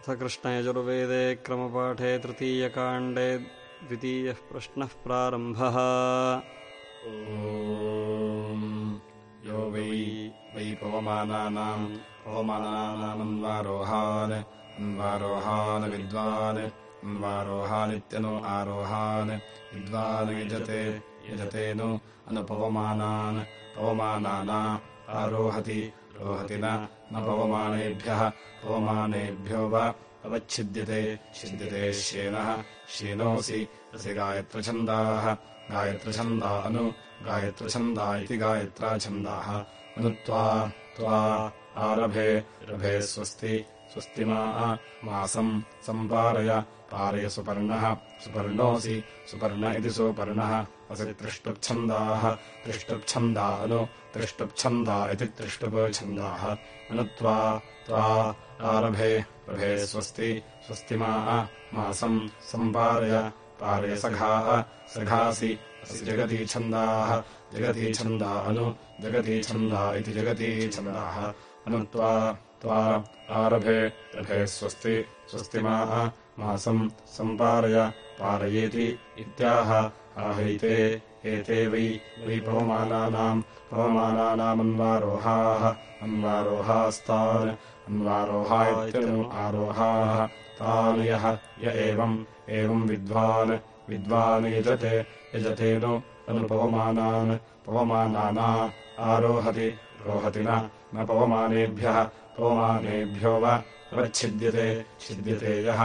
अथ कृष्णयजुर्वेदे क्रमपाठे तृतीयकाण्डे द्वितीयः प्रश्नः प्रारम्भः। यो वै वै पवमानानाम् पवमानानामन्वारोहान् अन्वारोहान् विद्वान् अन्वारोहानित्यनु आरोहान् विद्वान् यजते यजते नु अनुपवमानान् पवमानाना आरोहति रोहति न पवमानेभ्यः पवमानेभ्यो वा अवच्छिद्यते छिद्यते श्येनः श्येनोऽसि असि गायत्रछन्दाः। गायत्रछन्दा अनु गायत्रछन्दा इति गायत्राछन्दाः। अनुत्वा त्वा आरभे रभे स्वस्ति स्वस्ति मासम् सम्पारय पारय सुपर्णः। सुपर्णोऽसि सुपर्ण इति सुपर्णः। असि त्रिष्टुप्छन्दाः त्रिष्टुप्छन्दा अनु त्रिष्टुप्छन्दा इति त्रिष्टुपछन्दाः। अनुत्वा त्वा आरभे रभे स्वस्ति स्वस्ति मासम् सम्पारय पारय सखाः सखासि असि जगतीछन्दाः जगतीछन्दा अनु जगतीछन्दा इति जगतीछन्दाः अनुत्वा त्वा आरभे रभे स्वस्ति स्वस्ति मासम् सम्पारय पारयेति इत्याह। आहैते एते वै वै पवमानानाम् पवमानानामन्वारोहाः अन्वारोहास्तान् अन्वारोहा इत्यनु आरोहाः तान् यः य एवम् एवम् विद्वान् विद्वान् यजते यजते नु अनुपवमानान् पवमानाना आरोहति रोहति न पवमानेभ्यः पवमानेभ्यो वा अवच्छिद्यते छिद्यते यः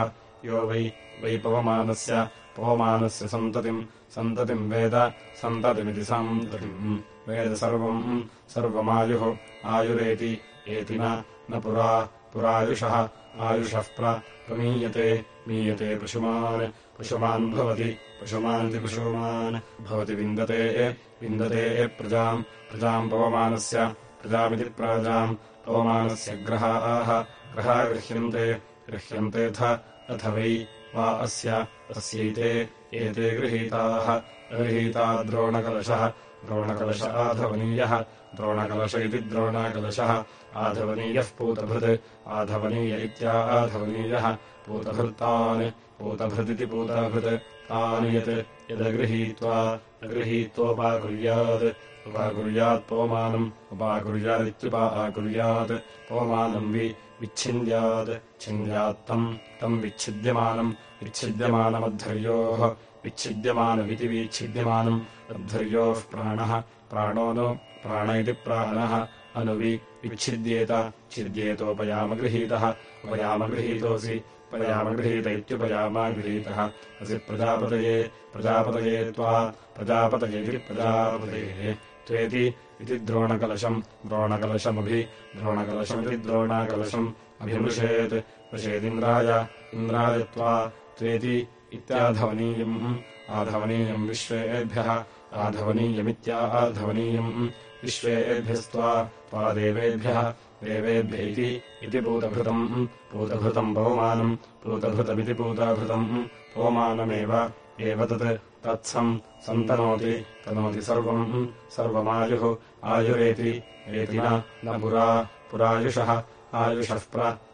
यो वै वै पवमानस्य पवमानस्य सन्ततिम् सन्ततिम् वेद सन्ततिमिति सन्ततिम्। वेद सर्वम् सर्वमायुः आयुरेति एति न पुरा पुरायुषः आयुषः प्रमीयते मीयते पशुमान्। पशुमान् भवति पशुमानिति पशुमान्। भवति विन्दते विन्दते प्रजाम् प्रजाम् पवमानस्य प्रजामिति प्राजाम् पवमानस्य ग्रहाः। ग्रहा गृह्यन्ते गृह्यन्तेऽथ अथ वै वा अस्य अस्यैते एते गृहीताः। अगृहीता द्रोणकलशः। द्रोणकलश आधवनीयः। द्रोणकलश इति द्रोणाकलशः। आधवनीयः पूतभृत्। आधवनीय इत्या आधवनीयः। पूतभृत्तान्। पूतभृदिति पूतभृत्। तान् यत् यदगृहीत्वा अगृहीत्वोपाकुर्यात् उपाकुर्यात् पवमानम् उपाकुर्यादित्युपा आकुर्यात्। पवमानम् वि विच्छिन्द्यात्। छिन्द्यात्तम् तम् विच्छिद्यमानम् विच्छिद्यमानमद्धर्योः विच्छिद्यमानमिति विच्छिद्यमानम् अद्धर्योः प्राणः प्राणो नु प्राण इति प्राणः अनुवि विच्छिद्येत छिद्येतोपयामगृहीतः उपयामगृहीतोऽसि उपयामगृहीत इत्युपयामागृहीतः असि प्रजापतये प्रजापतये त्वा प्रजापतयेति प्रजापतये। त्वेति इति द्रोणकलशम् द्रोणकलशमभि द्रोणकलशमिति द्रोणाकलशम् अभिमृशेत् वृषेदिन्द्राय इन्द्राय त्वा त्वेति इत्याधवनीयम्। आधवनीयम् विश्वेभ्यः आधवनीयमित्याधवनीयम् विश्वेभ्यस्त्वा त्वा देवेभ्यः देवेभ्य इति पूतभृतम्। पूतभृतम् पवमानम् पूतभृतमिति पूताभृतम्। पवमानमेव एव तत् तत्सम् सन्तनोति तनोति सर्वम्। सर्वमायुः आयुरेति एति न पुरा पुरायुषः आयुषः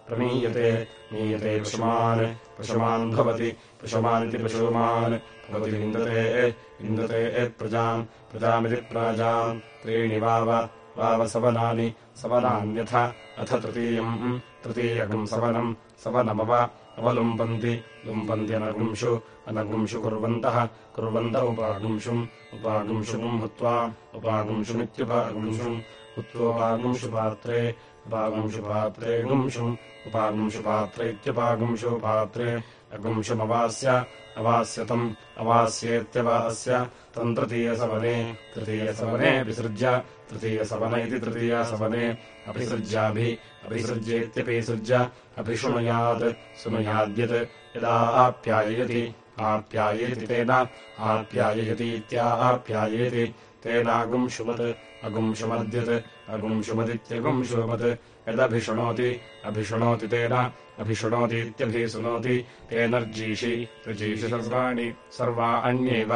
प्रमीयते मीयते पशुमान् पशुमान् भवति पशुमानिति पशुमान् भवति विन्दते विन्दते प्रजाम् प्रजामिति प्राजाम् त्रीणि वाव वावसवनानि सवनान्यथ अथ तृतीयम् तृतीयकम् सवनम् सवनमव अवलुम्पन्ति लुम्पन्त्यनगुंषु अनगुंषु कुर्वन्तः कुर्वन्त उपागुंशुम् उपागुंशुम् हुत्वा उपागुंशुमित्युपागुंशुम् हुत्वोपागुंशु पात्रे उपागुंशुपात्रे इत्युपागुंशुपात्रे अगुंशुमवास्य अवास्यतम् अवास्येत्यवास्य तम् तृतीयसवने तृतीयसवने विसृज्य तृतीयसवन इति तृतीयसवने अभिसृज्याभि अभिसृज्येत्यभिसृज्य अभिशृणुयात् शृणुयाद्यत् यदा आप्याययति आप्यायेति तेन आप्याययतीत्या आप्यायेति तेनागुंशुमत् अगुंशुमद्यत् अगुंशुमदित्यगुंशुमत् यदभिशृणोति अभिशृणोति तेन अभिशृणोतीत्यभिशृणोति तेनर्जीषि ऋजीषि सर्वाणि सर्वा अन्येव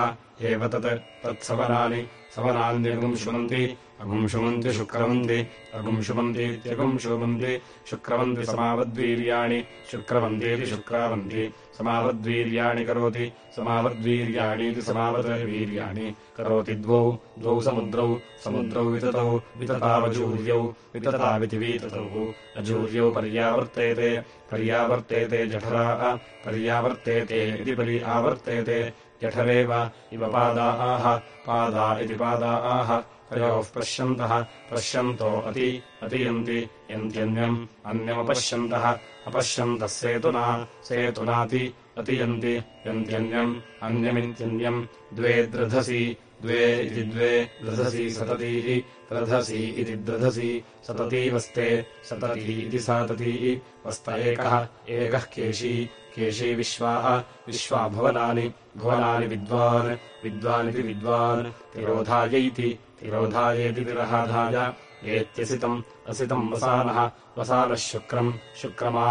एव तत् तत्सवनानि समनान्यगुंशुमन्ति अगुंशुमन्ति शुक्रवन्ति अगुंशुमन्तीत्यगुंशुमन्ति शुक्रवन्ति समावद्वीर्याणि शुक्रवन्तीति शुक्रावन्ति समावद्वीर्याणि करोति। समावद्वीर्याणीति समावद्वीर्याणि करोति द्वौ। द्वौ समुद्रौ। समुद्रौ विततौ। विततावजूर्यौ। वितताविति वीततौ अजूर्यौ पर्यावर्तेते। पर्यावर्तेते जठराः पर्यावर्तेते इति परि आवर्तेते। जठरेव इव पादाः पादा इति पादाः तयोः पश्यन्तः। पश्यन्तो अति। अतियन्ति यन्त्यन्यम् अन्यमपश्यन्तः अपश्यन्तः सेतुना सेतुनाति अतियन्ति यन्त्यन्यम् अन्यमित्यन्यम् द्वे द्रधसि द्वे इति द्वे द्रधसि सततीः द्रधसि इति द्रधसि सतती वस्ते सतती इति सातती वस्त एकः एकः केशी केशी विश्वाः विश्वा भवनानि भुवनानि विद्वान् विद्वानिति विद्वान् तिरोधायैति तिरोधायेति तिरहाधाय एत्यसितम् असितम् वसानः वसानः शुक्रम् शुक्रमा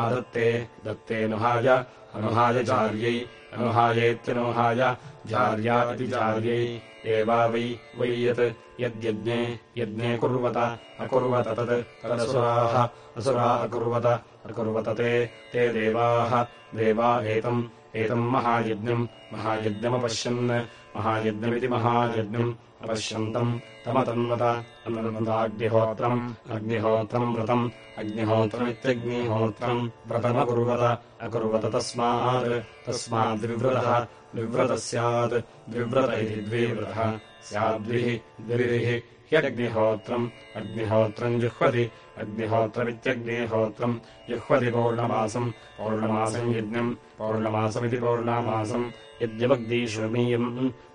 आदत्ते दत्तेऽनुहाय अनुहाय चार्यै अनुहायेत्यनुहाय जार्यै एवा वै वै यत् यद्यज्ञे यज्ञे कुर्वत अकुर्वत तत् तदसुराः असुरा अकुर्वत अकुर्वत ते ते देवाः देवा एतम् एतम् महायज्ञम् महायज्ञमपश्यन् महायज्ञमिति महायज्ञम् अपश्यन्तम् तमतन्वत अन्वताग्निहोत्रम् अग्निहोत्रम् व्रतम्। अग्निहोत्रमित्यग्निहोत्रम् व्रतमकुर्वत अकुर्वत तस्मात्। तस्माद्विव्रतः विव्रतः स्यात्। द्विव्रत इति द्विव्रतः। स्याद्विः द्विरिः ह्यग्निहोत्रम्। अग्निहोत्रम् जुह्वति। अग्निहोत्रमित्यग्निहोत्रम्। जुह्वति पौर्णमासम्। पौर्णमासम् यज्ञम्। पौर्णमासमिति पौर्णमासम् यद्यमग्निशोमीयम्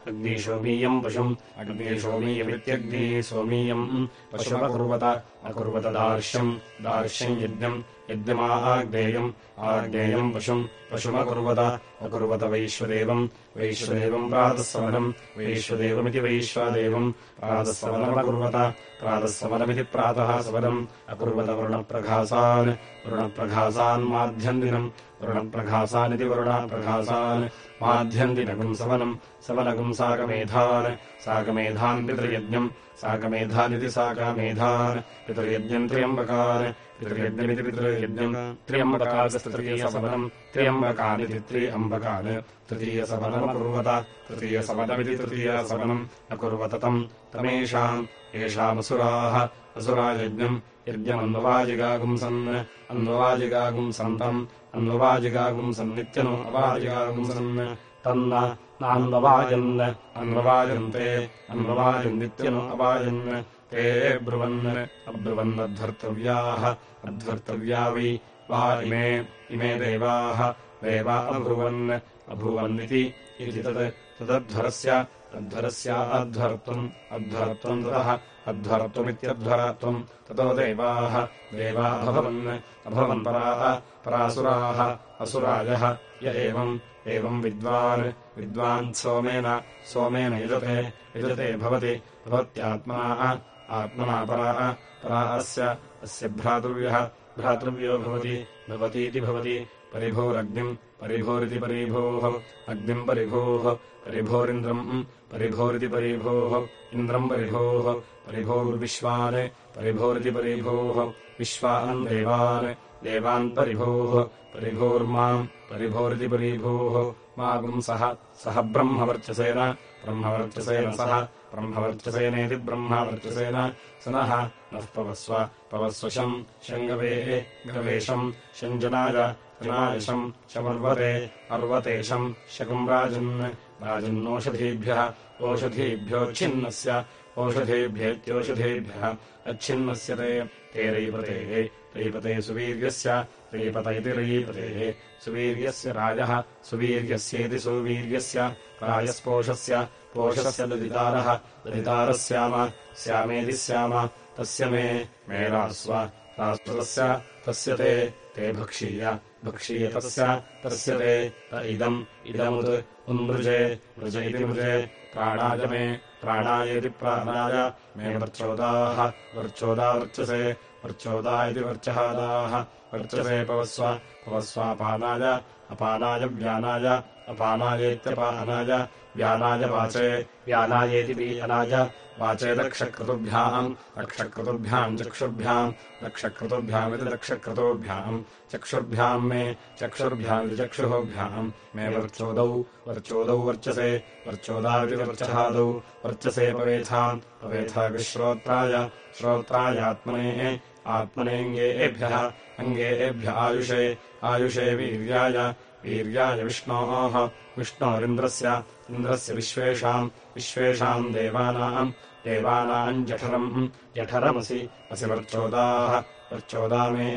अग्निशोमीयम् पशुम् अग्निशोमीयमित्यग्निसोमीयम् पशुमकुर्वत अकुर्वत दार्श्यम् दार्श्यम् यज्ञम् यज्ञमाग्नेयम् आग्नेयम् पशुम्। पशुमकुर्वत अकुर्वत वैश्वदेवम् वैश्वदेवम् प्रातःसवनम् वैश्वदेवमिति वैश्वदेवम्। प्रातःसवनमकुर्वत प्रातःसवनमिति प्रातः सवनम् अकुर्वत वरुणप्रघासान् वरुणप्रघासान्माध्यन्दिनम् वरुणप्रघासानिति वरुणप्रघासान् माध्यन्दिनगुम् सवनम् सवनगुम् साकमेधान् साकमेधान् पितृयज्ञम् साकमेधानिति साकमेधान् पितृयज्ञम् त्र्यम्बकान्। पितृयज्ञमिति पितृयज्ञम्। त्र्यम्बकास्तृतीयसवनम् त्र्यम्बकानिति त्रि अम्बकान् तृतीयसवनमकुर्वत तृतीयसवनमिति तृतीयसवनम् अकुर्वत तम् तमेषाम् येषामसुराः असुरायज्ञम् यज्ञमन्ववाजिगागुंसन् अन्ववाजिगागुंसन्तम् अन्ववाजिगागुंसन्नित्यनो अवाजिगागुंसन् तन्न नान्ववाजन् अन्ववाजन्ते अन्ववाजन्नित्यनो अवाजन् ते ब्रुवन्। अब्रुवन्नध्वर्तव्याः अध्वर्तव्या। वै वा इमे। इमे देवाः। देवा अब्रुवन्। अभुवन्निति इति। तत्। तदध्वरस्य। तद्धरस्य अध्वर्त्वम् अध्वर्त्वम् ततः अध्वर्त्वमित्यध्वरत्वम् ततो देवाः। देवा अभवन् अभवन् पराः परासुराः असुरायः य एवम् एवम् विद्वान्। विद्वान् सोमेन सोमेन यजते यजते भवति भवत्यात्मना। आत्मना पराः परा अस्य अस्य भ्रातृव्यः भ्रातृव्यो भवति भवतीति भवति। परिभोरग्निम् परिभोरिति परिभोः अग्निम् परिभोः परिभोरिन्द्रम् परिभोरिति परिभोः इन्द्रम् परिभोः परिभोर्विश्वान् परिभोरिति परिभोः विश्वान् देवान् देवान् परिभोः परिभोर्माम् परिभोरिति परिभोः मा पुंसः सः ब्रह्मवर्चसेन ब्रह्मवर्चसेन सः ब्रह्मवर्चसेनेति ब्रह्मवर्चसेन स नः नः पवस्व पवस्वशम् शङ्गवेः गवेशम् शञ्जनाय जनायशम् शमर्वते अर्वतेशम् शकुम् राजन् राजन्नोषधीभ्यः ओषधीभ्योच्छिन्नस्य ओषधेभ्येत्योषधेभ्यः अच्छिन्नस्य ते ते रैपतेः, रैपते सुवीर्यस्य, रैपत इति रयीपतेः सुवीर्यस्य राजः, सुवीर्यस्येति सुवीर्यस्य राजस्पोषस्य पोषस्य ददितारः ददितारः स्याम स्यामेति स्याम, तस्य मे मे रास्व रास्वतस्य तस्य ते ते भक्षीय। भक्षीय तस्य ते त इदम् इदमुत् उन्मृजे मृज इति मृजे प्राणाय मे प्राणायेति प्राणाय मे वर्चोदाः वर्चोदा वर्चसे वर्चोदा इति वर्चहादाः वर्चसे पवस्व पवस्वापानाय अपानाय व्यानाय अपानायेत्यपानाय व्यानाय वाचे व्यानायेति वीयनाय वाचे दक्षक्रतुभ्याम् चक्षुर्भ्याम् दक्षक्रतुभ्यामिति दक्षक्रतोभ्याम् चक्षुर्भ्याम् मे चक्षुर्भ्यामिति चक्षुभ्याम् मे वर्चोदौ वर्चोदौ वर्चसे वर्चोदाविति वर्चहादौ वर्चसे पवेथाम् पवेथाविश्रोत्राय, श्रोत्रायात्मनेः आत्मनेऽङ्गेभ्यः अङ्गेभ्य आयुषे आयुषे वीर्याय वीर्याय विष्णोः, विष्णोरिन्द्रस्य, इन्द्रस्य विश्वेषाम् विश्वेषाम् देवानाम् देवानाम् जठरम् जठरमसि असि वर्चोदाः वर्चोदा मे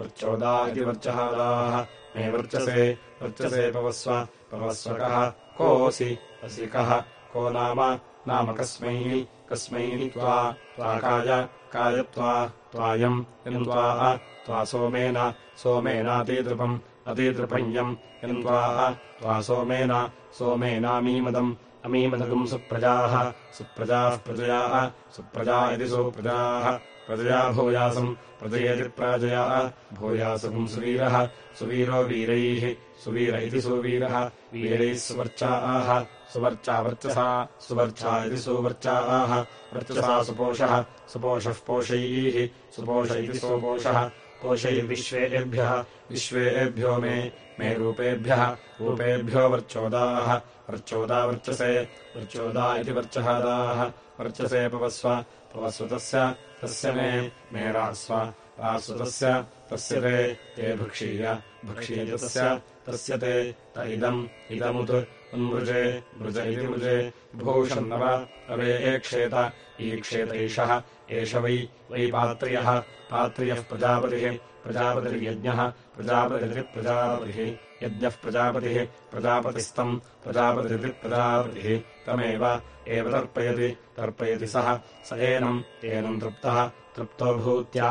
वर्चोदा इति वर्चहादाः मे वर्चसे वर्चसे पवस्व पवस्वकः कोऽसि? असि कः? को नाम? नाम कस्मै कस्मै त्वा त्वाकाय कायत्वा त्वायम् यन्त्वा त्वा सोमेन सोमेनातीदृपम् अतीदृपञ्यम् यन्त्वा त्वा सोमेन सोमेनामीमदम् अमीमदगम् सुप्रजाः। सुप्रजाः प्रजयाः। सुप्रजा इति सुप्रजाः। प्रजया भूयासम् प्रजयेति प्राजया। सुवीरः। सुवीरो वीरैः। सुवीर इति सुवीरः। वीरैः सुवर्चाः। सुवर्चा वर्चसा। सुवर्चा इति सुवर्चाः। वर्चसा सुपोषः। सुपोषः पोषैः। सुपोष इति सुपोषः। पोषैर्विश्वेभ्यः विश्वेभ्यो मे। मे रूपेभ्यः। रूपेभ्यो वर्चोदाः वर्चोदा वर्चसे वर्चोदा इति वर्चहादाः। वर्चसे पवस्व पवस्व तस्य मे मे रास्व रास्वतस्य तस्य ते ते भक्षीय भक्षीयतस्य तस्य ते त इदम् इदमुत् उन्मृजे मृज इति मृजे भूषन्नव अवे एक्षेत ईक्षेत एषः एष वै वै पात्र्यः पात्र्यः प्रजापतिः प्रजापतिर्यज्ञः प्रजापतिरिप्रजापतिः यज्ञः प्रजापतिः प्रजापतिस्तम् प्रजापतिरिति प्रजापतिः तमेव एव तर्पयति तर्पयति सः स एनम् एनम् तृप्तः तृप्तो भूत्या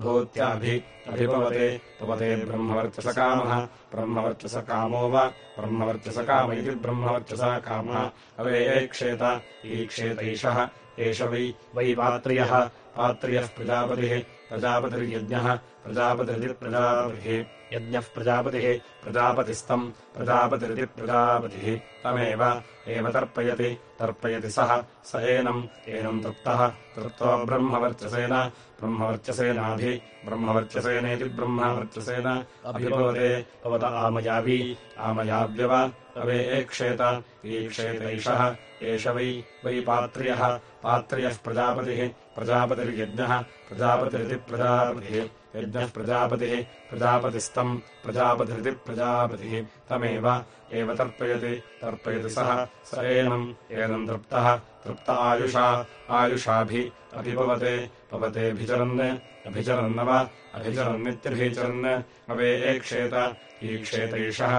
भूत्याभि अभिपवते पवते ब्रह्मवर्चसकामः ब्रह्मवर्चसकामो वा ब्रह्मवर्चसकाम इति ब्रह्मवर्चसा कामः अवेक्षेत ईक्षेतैषः एष वै वै पात्र्यः पात्र्यः प्रजापतिः प्रजापतिर्यज्ञः प्रजापतिरिति प्रजापतिः यज्ञः प्रजापतिः प्रजापतिस्तम् प्रजापतिरिति प्रजापतिः तमेव एव तर्पयति तर्पयति सः स एनम् एनम् तृप्तः। तृप्तो ब्रह्मवर्चसेन ब्रह्मवर्चसेनाभि ब्रह्मवर्चसेनेति ब्रह्मवर्चसेन। अभिभवते भवत आमयावी आमयाव्यव। अवे एक्षेत ईक्षेतैषः एष वै वै पात्र्यः पात्र्यः प्रजापतिः प्रजापतिर्यज्ञः प्रजापतिरिति प्रजापतिः यज्ञः प्रजापतिः प्रजापतिस्तम् प्रजापतिरिति प्रजापतिः तमेव एव तर्पयति तर्पयति सः स एनम् एनम् तृप्तः तृप्त आयुषा आयुषाभि अभिभवते भवतेऽभिचरन् अभिचरन्नव अभिचरन्नित्यभिचरन् अवे एक्षेत ईक्षेत एषः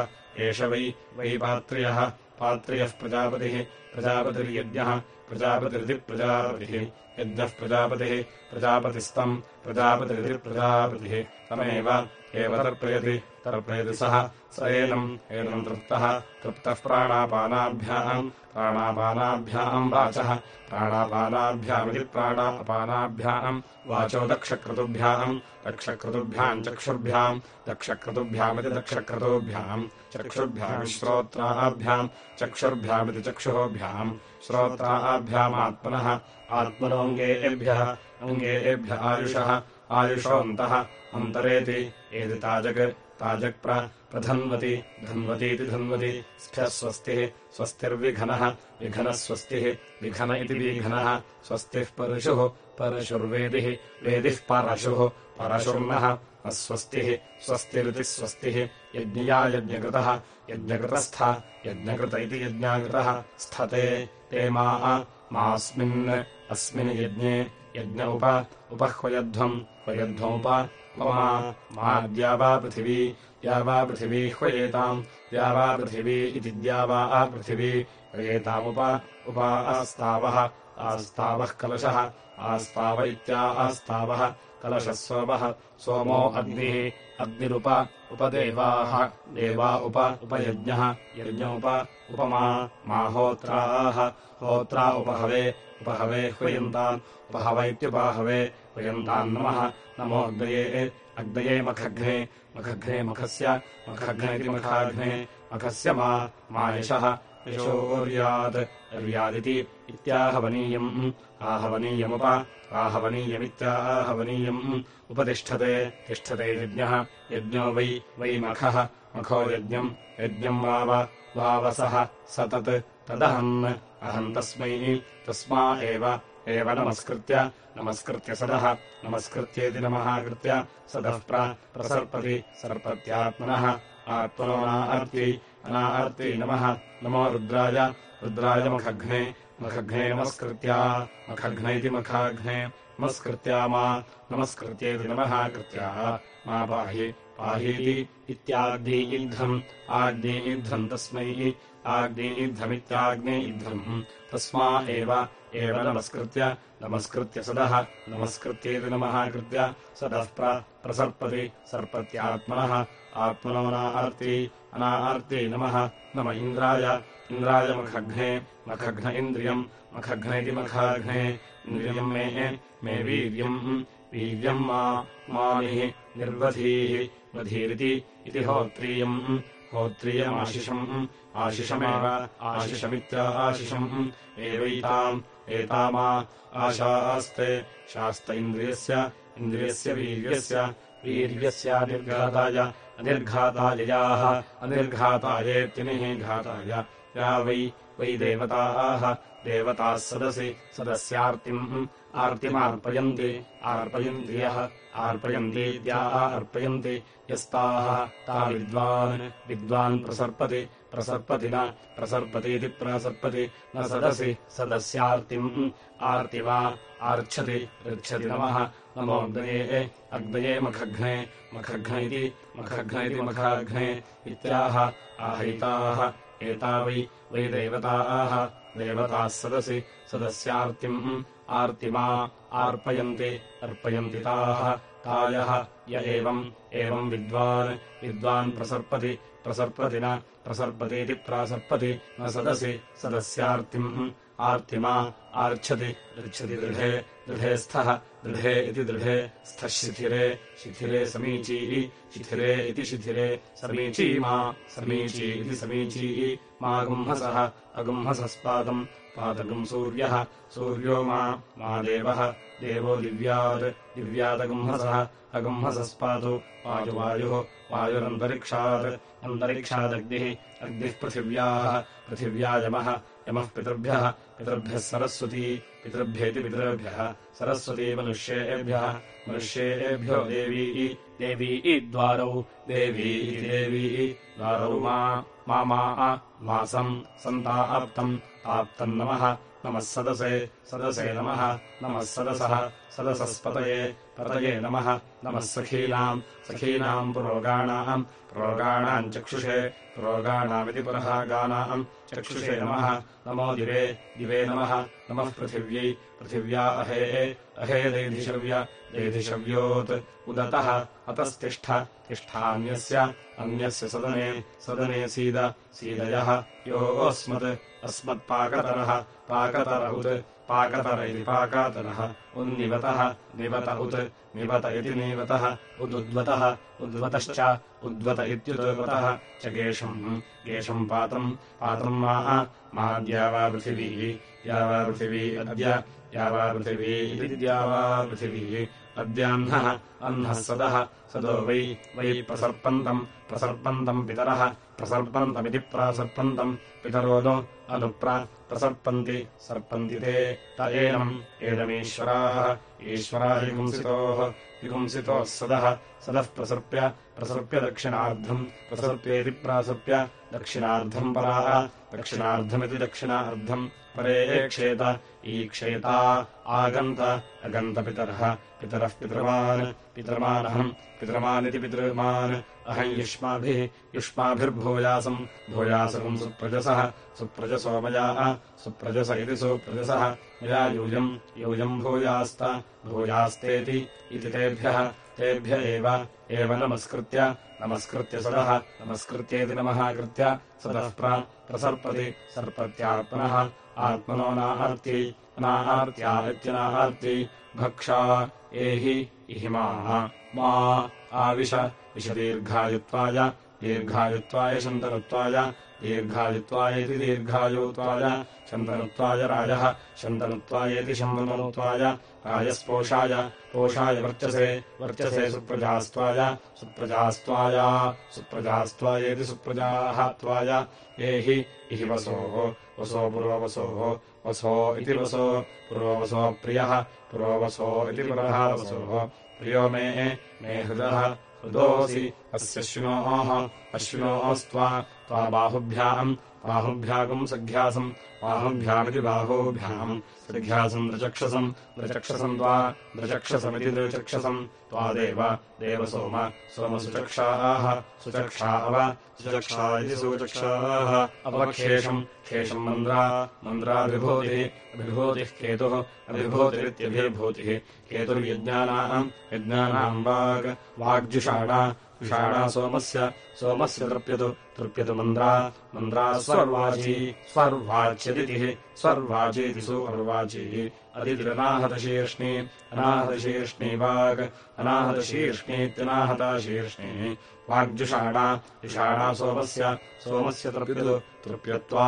एष वै वै पात्र्यः पात्र्यः प्रजापतिः प्रजापतिर्यज्ञः प्रजापतिरिति प्रजापतिः यज्ञः प्रजापतिः प्रजापतिस्तम् प्रजापतिरिति प्रजापतिः। तमेव एव तर्पयति तर्पयति सः। स एनम् एनम् तृप्तः तृप्तः प्राणापानाभ्याम् प्राणापानाभ्याम् वाचः। प्राणापानाभ्यामिति प्राणापानाभ्याम् वाचो दक्षक्रतुभ्याम् दक्षक्रतुभ्याम् चक्षुर्भ्याम् दक्षक्रतुभ्यामिति दक्षक्रतोभ्याम् चक्षुर्भ्याम् श्रोत्राभ्याम् चक्षुर्भ्यामिति चक्षुभ्याम् श्रोत्राभ्यामात्मनः आत्मनोऽङ्गेभ्यः अङ्गेभ्य आयुषः आयुषोऽन्तः अन्तरेति एति ताजक् ताजक्प्र प्रधन्वति धन्वतीति धन्वति स्फस्वस्तिः स्वस्तिर्विघनः विघनः स्वस्तिः विघन इति विघनः स्वस्तिः परशुः परशुर्वेदिः वेदिः परशुः परशुर्नः अस्वस्तिः स्वस्तिरिति स्वस्तिः यज्ञया यज्ञकृतः यज्ञकृतस्थ यज्ञकृत इति यज्ञाकृतः स्थते ते मा मास्मिन् अस्मिन् यज्ञे यज्ञ उप उपह्वयध्वम् ह्वयध्वमुप उपमा माद्या वा पृथिवी या वा पृथिवी ह्वयेताम् या वा पृथिवी इति द्या वा पृथिवी ह्वयेतामुप उपा आस्तावः आस्तावः कलशः। आस्ताव इत्या आस्तावः। कलशः सोमः सोमो अग्निः। अग्निरुप उपदेवाः। देवा उप उपयज्ञः। यज्ञोप उपमा माहोत्राः। होत्रा उपहवे। उपहवे ह्वयन्ताम् उपहव इत्युपाहवे। ह्वयन्ताम् नमः। नमो अग्नये मखघ्ने मखघ्ने मखस्य। मखघ्न इति मखाघ्ने मखस्य मा। मा यशः यशोर्यात् अर्यादिति इत्याहवनीयम्। आहवनीयमुप। आहवनीयमित्याहवनीयम्। उपतिष्ठते। तिष्ठते यज्ञः। यज्ञो वै वै मखः। मखो यज्ञम्। यज्ञम् वाव। वावसः। स तत् तदहन्। अहम् तस्मै तस्मा एव। एव नमस्कृत्य। नमस्कृत्य सदः। नमस्कृत्येति नमः कृत्य सदः प्रसर्पति। सर्पत्यात्मनः। आत्मनोनार्त्यै अनार्त्यै नमः। नमो रुद्राय। रुद्राय मखघ्ने मखघ्ने नमस्कृत्या। मखघ्न इति मखाघ्ने नमस्कृत्या मा। नमस्कृत्येति नमः कृत्या। मा पाहि। पाहीति इत्याग्नेयुद्धम् आग्नेयुद्धम् तस्मै। आग्नेयुद्धमित्याग्नेयुद्धम् तस्मा एव। एव नमस्कृत्य। नमस्कृत्य सदः। नमस्कृत्येति नमः कृत्य। सदः प्रसर्पति। सर्पत्यात्मनः आत्मनोनार्ति अनार्त्यै नमः। नम इन्द्राय। इन्द्राय मखघ्ने। मखघ्न इन्द्रियम्। मखघ्न इति मखाघ्ने। इन्द्रियम् मे मे वीर्यम्। वीर्यम् मा मानिः निर्वधीः। वधीरिति इति होत्रीयम्। होत्रियमाशिषम्। आशिषमेव आशिषमित्या आशिषम्। एवैताम् एतामा आशास्ते। शास्त इन्द्रियस्य इन्द्रियस्य वीर्यस्य। वीर्यस्यानिर्घाताय अनिर्घाताययाः अनिर्घातायेत्यनिः घाताय। या वै वै देवताः देवताः सदसि सदस्यार्तिम् आर्तिमार्पयन्ति आर्पयन्ति यः आर्पयन्तीत्याः अर्पयन्ति यस्ताः ता विद्वान् विद्वान् प्रसर्पति प्रसर्पति न प्रसर्पतीति प्रसर्पति न सदसि सदस्यार्तिम् आर्ति वा आर्च्छति ऋच्छति नमः नमोऽग्नये अग्नये मखघ्ने मखघ्न इति मखघ्न इति मखाघ्ने इत्याह आहैताः एता वै वै देवताः देवताः सदसि सदस्यार्तिम् आर्तिमा आर्पयन्ति अर्पयन्ति ताः तायः य एवम् एवम् विद्वान् विद्वान् प्रसर्पति प्रसर्पति न प्रसर्पतीति प्रासर्पति न सदसि सदस्यार्तिम् आर्तिमा आर्च्छति ऋच्छति दृढे दृढे स्थः दृढे इति दृढे स्थः शिथिरे समीची शिथिरे इति शिथिरे समीची मा समीची इति समीची। मा गुंहसः अगुंहसस्पादम् पादगम् सूर्यः सूर्यो मा मा देवः। देवो दिव्यात् दिव्यादगुंहसः अगुंहसस्पातु वायुवायुः वायुरन्तरिक्षात् अन्तरिक्षादग्निः अग्निः पृथिव्याः पृथिव्या यमः यमः पितृभ्यः पितृभ्यः सरस्वती पितृभ्येति पितृभ्यः सरस्वती मनुष्येभ्यः मनुष्येभ्यो देवी देवी द्वारौ देवी देवी द्वारौ मा मा मासम् सन्ताप्तम् आप्तम् नमः नमः सदसे सदसे नमः। नमः सदसः सदसस्पतये पतये नमः। नमः सखीनाम् सखीनाम् पुरोगाणाम् पुरोगाणाम् चक्षुषे पुरोगाणामिति पुरः गानाम् चक्षुषे नमः। नमो दिवे दिवे नमः। नमः पृथिव्यै पृथिव्या अहे अहे दैधिषव्य दैधिषव्योत् उदतः अतस्तिष्ठ तिष्ठान्यस्य अन्यस्य सदने सदने सीद सीदयः। योऽस्मत् अस्मत्पाकतरः पाकतर उत् पाकतर इति पाकातरः उन्निवतः निवत उत् निवत इति निवतः उदुद्वतः उद्वतश्च उद्वत इत्युद्वतः च गेषम् गेषम् पातम् पातम् मा माद्यावा पृथिवी द्यावा पृथिवी अद्य द्यावा पृथिवी इति द्यावा पृथिवी अद्याह्नः अह्नः सदः सदो वै वै प्रसर्पन्तम् प्रसर्पन्तम् पितरः प्रसर्पन्तमिति प्रासर्पन्तम् पितरो नु अनुप्र प्रसर्पन्ति सर्पन्ति ते त एनम् एनमीश्वराः ईश्वरा विपुंसितोः विपुंसितोः सदः सदः प्रसर्प्य प्रसर्प्य दक्षिणार्धम् प्रसर्प्येति प्रासर्प्य दक्षिणार्धम् पराः दक्षिणार्धमिति दक्षिणार्धम् परे क्षेत ईक्षेता आगन्त अगन्तपितरः पितरः पितृमान् पितृमानहम् पितृमानिति पितृमान्। अहम् युष्माभिः युष्माभिर्भूयासम् भूयासकम् सुप्रजसः सुप्रजसो मया सुप्रजस इति सुप्रजसः। मया यूयम् यूयम् भूयास्त भूयास्तेति इति तेभ्यः तेभ्य एव नमस्कृत्य नमस्कृत्य सदः नमस्कृत्येति नमः कृत्य सदः प्रसर्पति सर्पत्यात्मनः आत्मनो नाहार्त्यै अनाहार्त्या इत्यनाहार्त्यै भक्षा एहि इहिमाः। मा आविश विशदीर्घायुत्वाय दीर्घायुत्वाय शन्तनुत्वाय दीर्घायुत्वायेति दीर्घायुत्वाय शन्तनुत्वाय राजः शन्तनुत्वायेति शन्तनुत्वाय राजस्पोषाय पोषाय वर्चसे वर्चसे सुप्रजास्त्वाय, सुप्रजास्त्वाया सुप्रजास्त्वायेति सुप्रजाः त्वाय एहि इहि वसोः, वसो पुरोवसोः, वसो इति वसो, पुरोवसो प्रियः, पुरोवसो इति पुरः मे मे हृदः, हृदोऽसि, अस्य श्विनोः अश्विनोस्त्वा त्वा बाहुभ्याम् बाहुभ्यागम् सघ्यासम्। बाहुभ्यामिति बाहूभ्याम्। सघ्यासम् द्रचक्षसम् द्रचक्षसम् त्वा द्रचक्षसमिति द्रचक्षसम् त्वादेव देव सोम सोमसुचक्षाः सुचक्षा। अव सुचक्षा इति सुचक्षाः। अवक्षेषम् क्षेषम् मन्द्रा मन्द्राभिभूतिः अभिभूतिः केतुः अभिभूतिरित्यभिभूतिः। केतुर्यज्ञानाम् यज्ञानाम् वाग् वाग्जुषाणा विषाणा सोमस्य सोमस्य तृप्यतु तृप्यतु मन्द्रा। मन्द्रा स्वर्वाची स्वर्वाच्यदितिः स्वर्वाचीति सुवर्वाची। अदितिरनाहतशीर्ष्णि अनाहतशीर्ष्णि वाग् अनाहतशीर्ष्णीत्यनाहता शीर्ष्णि वाग्जुषाणा विषाणा सोमस्य सोमस्य तृप्यतु तृप्यत्वा।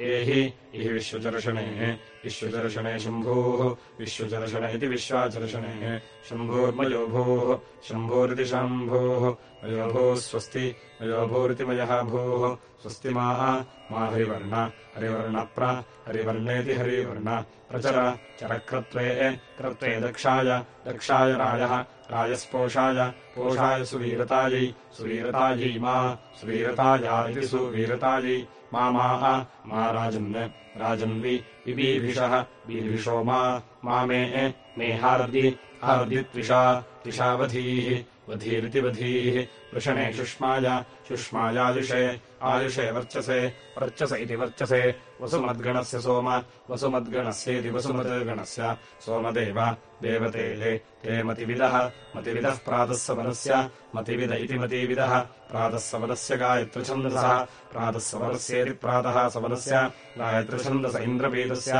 एहि इहि विश्वचर्षणेः विश्वचर्षणे शम्भूः विश्वचर्षण इति विश्वाचर्षणे शम्भोर्मयो भूः शम्भोरिति शम्भोः मयोभूः स्वस्ति मयोभूरिति मयः भूः स्वस्ति मा मा हरिवर्ण हरिवर्णप्र हरिवर्णेति हरिवर्ण प्रचर चरक्रत्वे क्रत्वे दक्षाय दक्षाय राजः राजस्पोषाय पोषाय सुवीरतायै सुवीरतायै मा सुवीरताया इति सुवीरतायै मा मा राजन् राजन्वि विबीभिषः बीभिषो मा मे मे हार्दि हार्दित्विषा त्विषावधीः वधीरिति वधीः वृषणे शुष्माय शुष्मायायुषे आयुषे वर्चसे वर्चस इति वर्चसे, वसुमद्गणस्य सोम, वसुमद्गणस्येति वसुमद्गणस्य, सोमदेव देवतेः ते मतिविदः मतिविदः प्रातः सवनस्य मतिविद इति मतिविदः प्रातः सवनस्य गायत्रछन्दसः प्रातः प्रातः सवनस्य गायत्रछन्दस इन्द्रपीतस्य,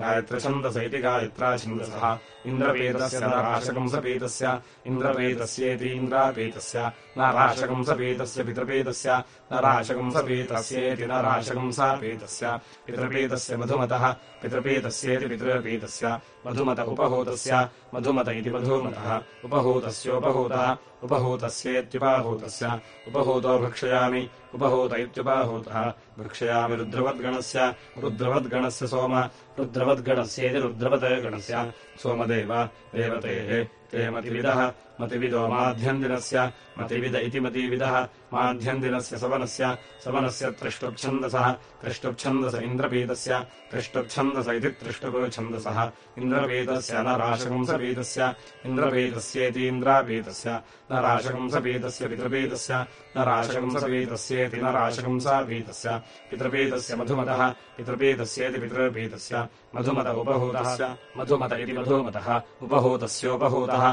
गायत्रछन्दस इति गायत्राछन्दसः। इन्द्रपीतस्य न राशकंसपीतस्य इन्द्रपीतस्येति इन्द्रापीतस्य न राशकंसपीतस्य पितृपीतस्य न राशकंसपीतस्येति न राशकंसापीतस्य पितृपीतस्य मधुमतः। पितृपीतस्येति पितृपीतस्य। मधुमत उपहूतस्य। मधुमत इति मधुमतः। उपहूतस्योपहूतः। उपहूतस्येत्युपाहूतस्य। उपहूतो भक्षयामि। उपहूत इत्युपाहूतः। भक्षयामि रुद्रवद्गणस्य। रुद्रवद्गणस्य सोम। रुद्रवद्गणस्येति रुद्रवद्गणस्य सोमदेव देवतेः ते मतिविदः मतिविदो माध्यन्दिनस्य, मतिविद इति मतिविदः, माध्यन्दिनस्य सवनस्य सवनस्य त्रिष्टुप्छन्दसः त्रिष्टुप्छन्दस इन्द्रपीतस्य त्रिष्टुप्छन्दस इति त्रिष्टुपछन्दसः इन्द्रपीतस्य न राशकंसपीतस्य इन्द्रपीतस्येतीन्द्रापीतस्य न राशकंसपीतस्य पितृपीतस्य, न राशकंसपीतस्येति न राशकंसापीतस्य पितृपीतस्य मधुमतः पितृपीतस्येति पितृपीतस्य। मधुमत उपहूतस्य मधुमत इति मधुमतः उपहूतस्योपहूतः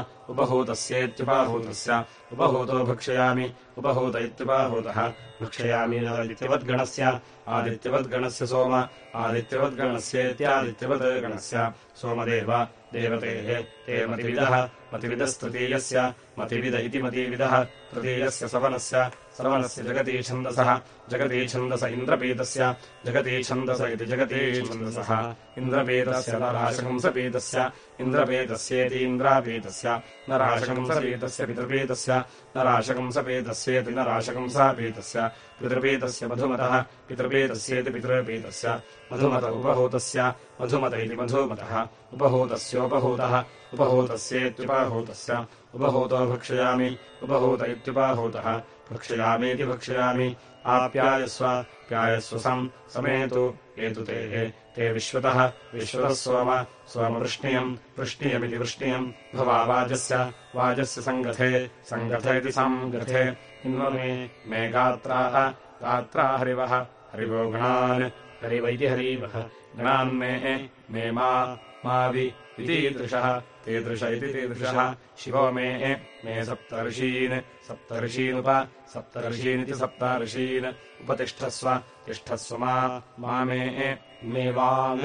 उपहूतस्येत्युपाहूतस्य उपहूतो भक्षयामि। उपहूत इत्युपाहूतः भक्षयामि आदित्यवद्गणस्य आदित्यवद्गणस्य सोम। आदित्यवद्गणस्येत्यादित्यवद्गणस्य। सोमदेव देवतेः ते मतिविदः मतिविदस्तृतीयस्य। मतिविद इति मतिविदः। तृतीयस्य सवनस्य सवनस्य जगतीछन्दसः जगतीछन्दस इन्द्रपीतस्य जगतीछन्दस इति जगतीछन्दसः। इन्द्रपीतस्य न राशकंसपीतस्य इन्द्रपीतस्येति इन्द्रापीतस्य न राशकंसपीतस्य पितृपीतस्य न राशकंसपीतस्येति न राशकंसापीतस्य पितृपीतस्य मधुमतः पितृपीतस्येति पितृपीतस्य मधुमत उपहूतस्य। मधुमत इति मधुमतः उपहूतस्योपहूतः। उपहूतस्येत्युपाहूतस्य। उपहूतो भक्षयामि। उपहूत इत्युपाहूतः भक्षयामीति भक्षयामि आप्यायस्व प्यायस्व सम् समेतु एतु तेः ते विश्वतः विश्वतः सोम सोमवृष्णियम् वृष्णियमिति वृष्णियम् भवा वाजस्य वाजस्य सङ्गथे सङ्गथ इति सङ्गथे इन्वमे मे गात्राः गात्रा हरिवः हरिवो गणान् हरिव इति हरीवः गणान्मे मे मावि इतीदृशः तीदृश इति तीदृशः। शिवो मे मे सप्तर्षीन् सप्तर्षीनुप सप्तर्षीनिति सप्तार्षीन् उपतिष्ठस्व तिष्ठस्व मा मे मे वाङ्।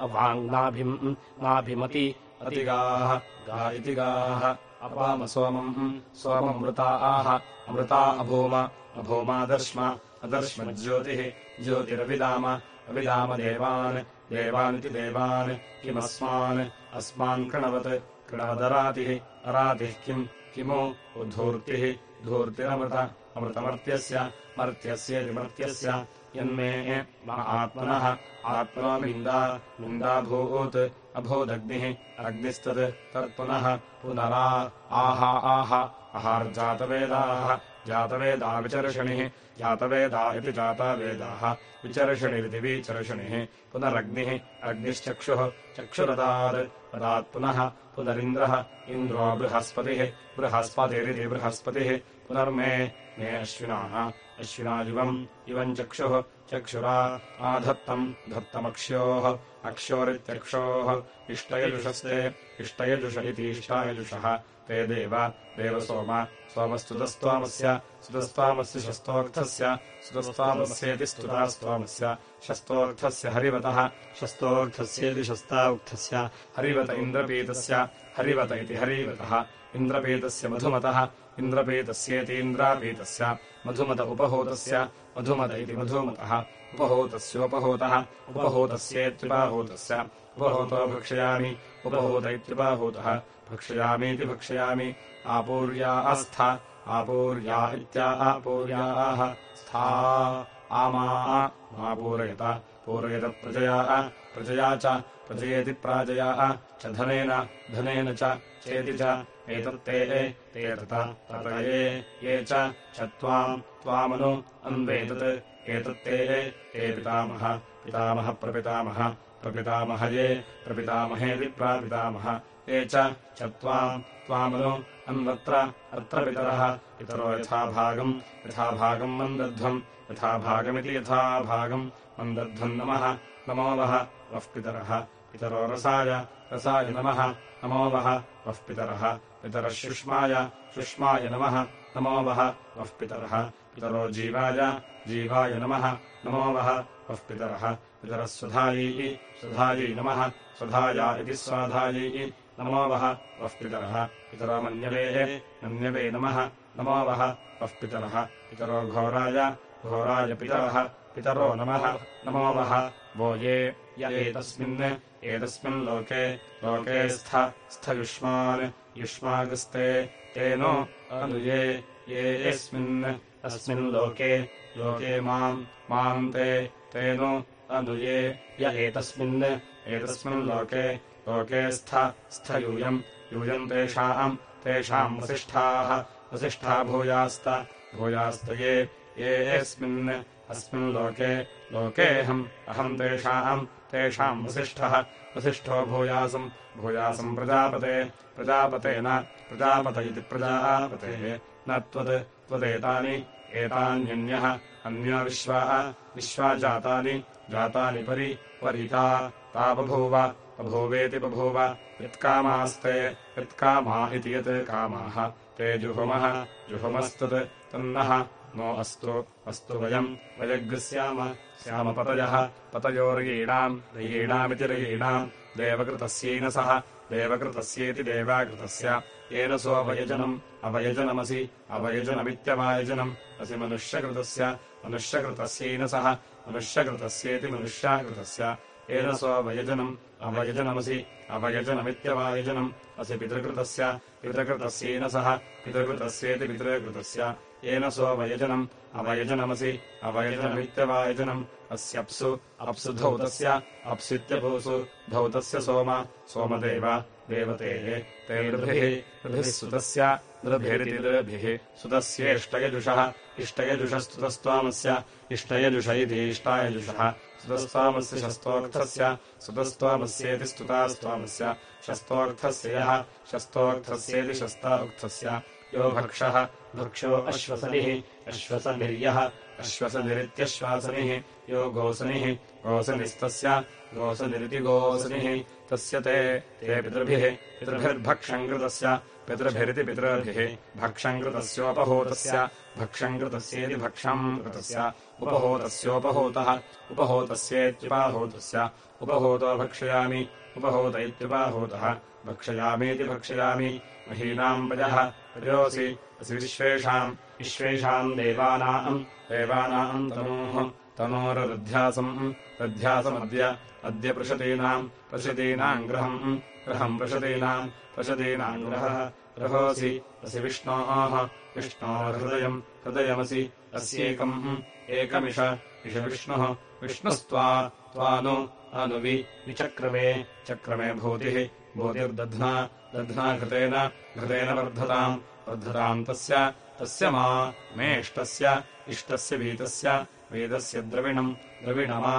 अवाङ्नाभिम् नाभिमति अतिगाः गा इति गाः। अपाम सोमम् सोममृता आह। अमृता अभूम अभूमादर्श्म अदर्श्म ज्योतिः ज्योतिरविदाम अविदाम देवान् देवानिति देवान् किमस्मान् अस्मान् कृणवत्। कृणवदरातिः अरातिः किम्? किमु? उद्धूर्तिः। धूर्तिरमृत। अमृतमर्त्यस्य। मर्त्यस्येति मर्त्यस्य यन्मे आत्मनः। आत्मनो निन्दा निन्दाभूत् अभूदग्निः। अग्निस्तत्। तत्पुनः। पुनरा। आहा आह। अहार्जातवेदाः। जातवेदा विचर्षणिः जातवेदा इति जातावेदाः विचर्षणिरिति विचर्षणिः। पुनरग्निः अग्निश्चक्षुः। चक्षुरदात् रदात् पुनः पुनरिन्द्रः इन्द्रो बृहस्पतिः। बृहस्पतिरिति बृहस्पतिः। पुनर्मे मे अश्विनाः। अश्विनायुवम् इवम् चक्षुः। चक्षुरा आधत्तम् धत्तमक्ष्योः। अक्ष्योरित्यक्षोः इष्टयजुषस्ते इष्टयजुष इति इष्टायजुषः। ते देव देवसोम सोमस्तुतस्त्वामस्य सुतस्त्वामस्य शस्तोऽर्थस्य सुतस्त्वामस्येति स्तुतास्त्वामस्य शस्तोऽर्थस्य हरिवतः शस्तोऽर्थस्येति शस्तार्थस्य हरिवत इन्द्रपीतस्य हरिवत इति हरिवतः इन्द्रपीतस्य मधुमतः इन्द्रपीतस्येतीन्द्रापीतस्य मधुमत उपहूतस्य, मधुमत इति मधुमतः, उपहूतस्योपहूतः उपहूतस्येत्युपाहूतस्य उपहूतो भक्षयामि उपहूत इत्युपाहूतः भक्षयामीति भक्षयामि आपूर्या अस्थ आपूर्या इत्या आपूर्याः। स्था आमा आपूरयत पूरयत प्रजया प्रजया च प्रजयेति प्राजयाः च धनेन धनेन च चेति च एतत्ते ते तत ततये ये च त्वाम् त्वामनु अन्वेतत् एतत्ते ते पितामह पितामह प्रपितामह प्रपितामहये प्रपितामहेति प्रापितामह ये च त्वाम् त्वामनु अन्वत्र अत्र पितरः पितरो यथाभागम् यथाभागम् मन्दध्वम् यथाभागमिति यथाभागम् मन्दध्वम् नमः नमो वः वः पितरः पितरो रसाय रसाय नमः नमो वः वः पितरः पितरः शुष्माय शुष्माय नमः नमो वः वः पितरः पितरो जीवाय जीवाय नमः नमो वः वः पितरः पितरः सुधायै। नमः। सुधाया इति स्वाधायै। नमो वः। वः पितरः। पितरो मन्यवे। मन्यवे नमः। नमो वः। वः पितरः। पितरो घोराय। घोराय पितरः। पितरो नमः। नमो वः। वो ये। य एतस्मिन्। एतस्मिन् लोके। लोके स्थ। स्थयुष्मान् युष्मागस्ते। तेनो अनुये ये। यस्मिन्। अस्मिन् लोके। लोके माम्। माम् ते। तेनो अनुये य एतस्मिन् एतस्मिन् लोके लोके स्थ स्थयूयम् यूयम् तेषाम् तेषाम् वसिष्ठाः वसिष्ठा भूयास्त भूयास्त ये येऽस्मिन् अस्मिन् लोके लोकेऽहम् अहम् तेषाम् तेषाम् वसिष्ठः वसिष्ठो भूयासम् भूयासम् प्रजापते प्रजापतेन प्रजापत इति प्रजापतेः न त्वत् त्वदेतानि एतान्यन्यः अन्यो विश्वाः विश्वा जातानि जातानि परि परिता ता बभूव बभूवेति बभूव यत्कामास्ते यत्कामा इति यत् कामाः ते जुहुमः जुहुमस्तत् तन्नः नो अस्तु अस्तु वयम् वयग्स्याम श्यामपतयः पतयोर्यीणाम् रयीणामिति रयीणाम् देवकृतस्यैनसः देवकृतस्येति देवाकृतस्य येन सोऽवयजनम् अवयजनमसि अवयजनमित्यवायजनम् असि मनुष्यकृतस्य मनुष्यकृतस्यैनसः मनुष्यकृतस्येति मनुष्याकृतस्य। येन स्वयजनम् अवयजनमसि अवयजनमित्यवायजनम् असि पितृकृतस्य पितृकृतस्येन सह पितृकृतस्येति पितृकृतस्य। येन स्वयजनम् अवयजनमसि अवयजनमित्यवायजनम् अस्यप्सु अप्सु धौतस्य अप्सित्यपूसु धौतस्य सोम सोमदेव देवतेः ते ऋभिः ऋभिः सुतस्य दृभिरिति दृभिः सुतस्येष्टयजुषः, इष्टयजुषस्तुतस्त्वामस्य, इष्टयजुष इति इष्टायजुषः, सुतस्त्वामस्य शस्तोऽर्थस्य सुतस्त्वामस्येति स्तुतास्त्वामस्य शस्तोऽर्थस्य यः शस्तोऽर्थस्येति शस्तार्थस्य यो भक्षः, भक्षो अश्वसनिः, अश्वसनिर्यः, अश्वसनिरित्यश्वासनिः, यो गोसनिः, गोसनिस्तस्य, गोसनिरिति गोसनिः तस्य ते ते पितृभिः पितृभिर्भक्षम् कृतस्य पितृभिरिति पितृभिः भक्षम् कृतस्योपहूतस्य भक्षम् कृतस्येति भक्षम् कृतस्य उपहूतस्योपहूतः उपहूतस्येत्युपाहूतस्य उपहूतो भक्षयामि उपहूत इत्युपाहूतः भक्षयामीति भक्षयामि महीनाम् पजः प्रजोऽसि असि विश्वेषाम् विश्वेषाम् देवानाम् देवानाम् तनूः तनोरध्यासम्। रध्यासमद्य अद्य पृषतीनाम्। पश्यतीनाम् ग्रहम्। ग्रहम् पृषतीनाम्। पशतीनाम् ग्रहः। ग्रहोऽसि असि विष्णोः। विष्णोर्हृदयम् हृदयमसि अस्येकम् एकमिष। इष विष्णुः। विष्णुस्त्वा त्वा नु। अनुवि विचक्रमे। चक्रमे भूतिः। भूतिर्दध्ना। दध्ना घृतेन। घृतेन वर्धताम्। वर्धताम् तस्य। तस्य मा। मेष्टस्य। इष्टस्य वीतस्य वेदस्य द्रविणम् द्रविणमा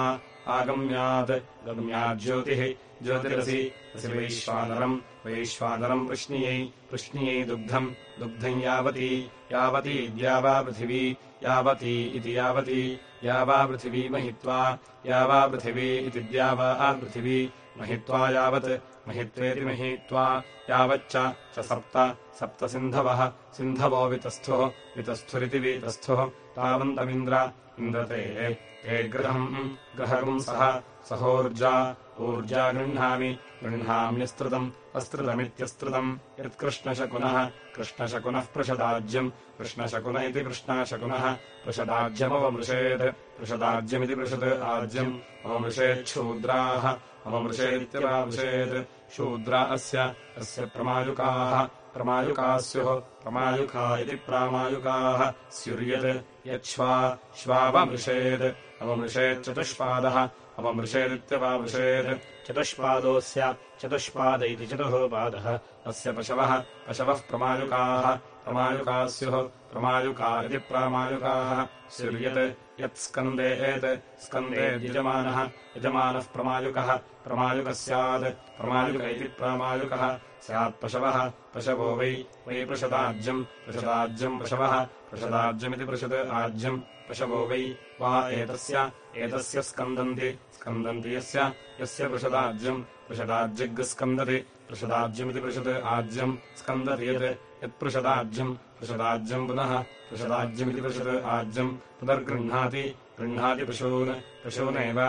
आगम्यात् गम्याज्योतिः ज्योतिरसि असि वैश्वानरम् वैश्वानरम् पृश्नियै पृश्नियै दुग्धम् दुग्धम् यावती यावती द्यावा पृथिवी यावती इति यावती यावा पृथिवी महित्वा यावा पृथिवी इति द्यावा पृथिवी महित्वा यावत्। महित्वेति महित्वा यावच्च च सप्त। सप्तसिन्धवः सिन्धवो। वितस्थुः। वितस्थुरिति वितस्थुः। तावन्तमिन्द्र। इन्द्रते ते। गृहम्। ग्रहकम् सह। सहोर्जा। ऊर्जा गृह्णामि। गृह्णाम्यस्तृतम् अस्त्रुतमित्यस्तृतम् यत्कृष्णशकुनः। कृष्णशकुनः पृषदाज्यम्। कृष्णशकुन इति कृष्णाशकुनः। पृषदाज्यमवमृषेत्। पृषदाज्यमिति पृषत् आज्यम् अवमृषेच्छूद्राः अवमृषेदित्यवामृषेत् शूद्रा अस्य अस्य प्रमायुकाः। प्रमायुकाः स्युः प्रमायुका इति प्रामायुकाः। स्युर्यत् यच्छ्वा श्वावमृषेत्। अवमृषेच्चतुष्पादः अपमृषेदित्यवामृषेत् चतुष्पादोऽस्य चतुष्पाद इति चतुः पादः अस्य पशवः पशवः प्रमायुकाः। प्रमायुकाः स्युः प्रमायुका इति प्रामायुकाः। स्युर्यत् यत्स्कन्देत् स्कन्देद्यजमानः यजमानः प्रमायुकः प्रमायुकः स्यात् प्रमायुक इति प्रामायुकः स्यात्पशवः पशवो वै वै पृषदाज्यम् पृषदाज्यम् पशवः पृषदाज्यमिति पृषत् आज्यम् पशवो वै वा एतस्य एतस्य स्कन्दन्ति स्कन्दन्ति यस्य यस्य पृषदाज्यम् पृषदाज्यग्स्कन्दति पृषदाज्यमिति पृषत् आज्यम् स्कन्दति यत् यत्पृषदाज्यम् पृषदाज्यम् पुनः पृषदाज्यमिति पृषत् आज्यम् पुनर्गृह्णाति गृह्णाति पशून् पशूनेव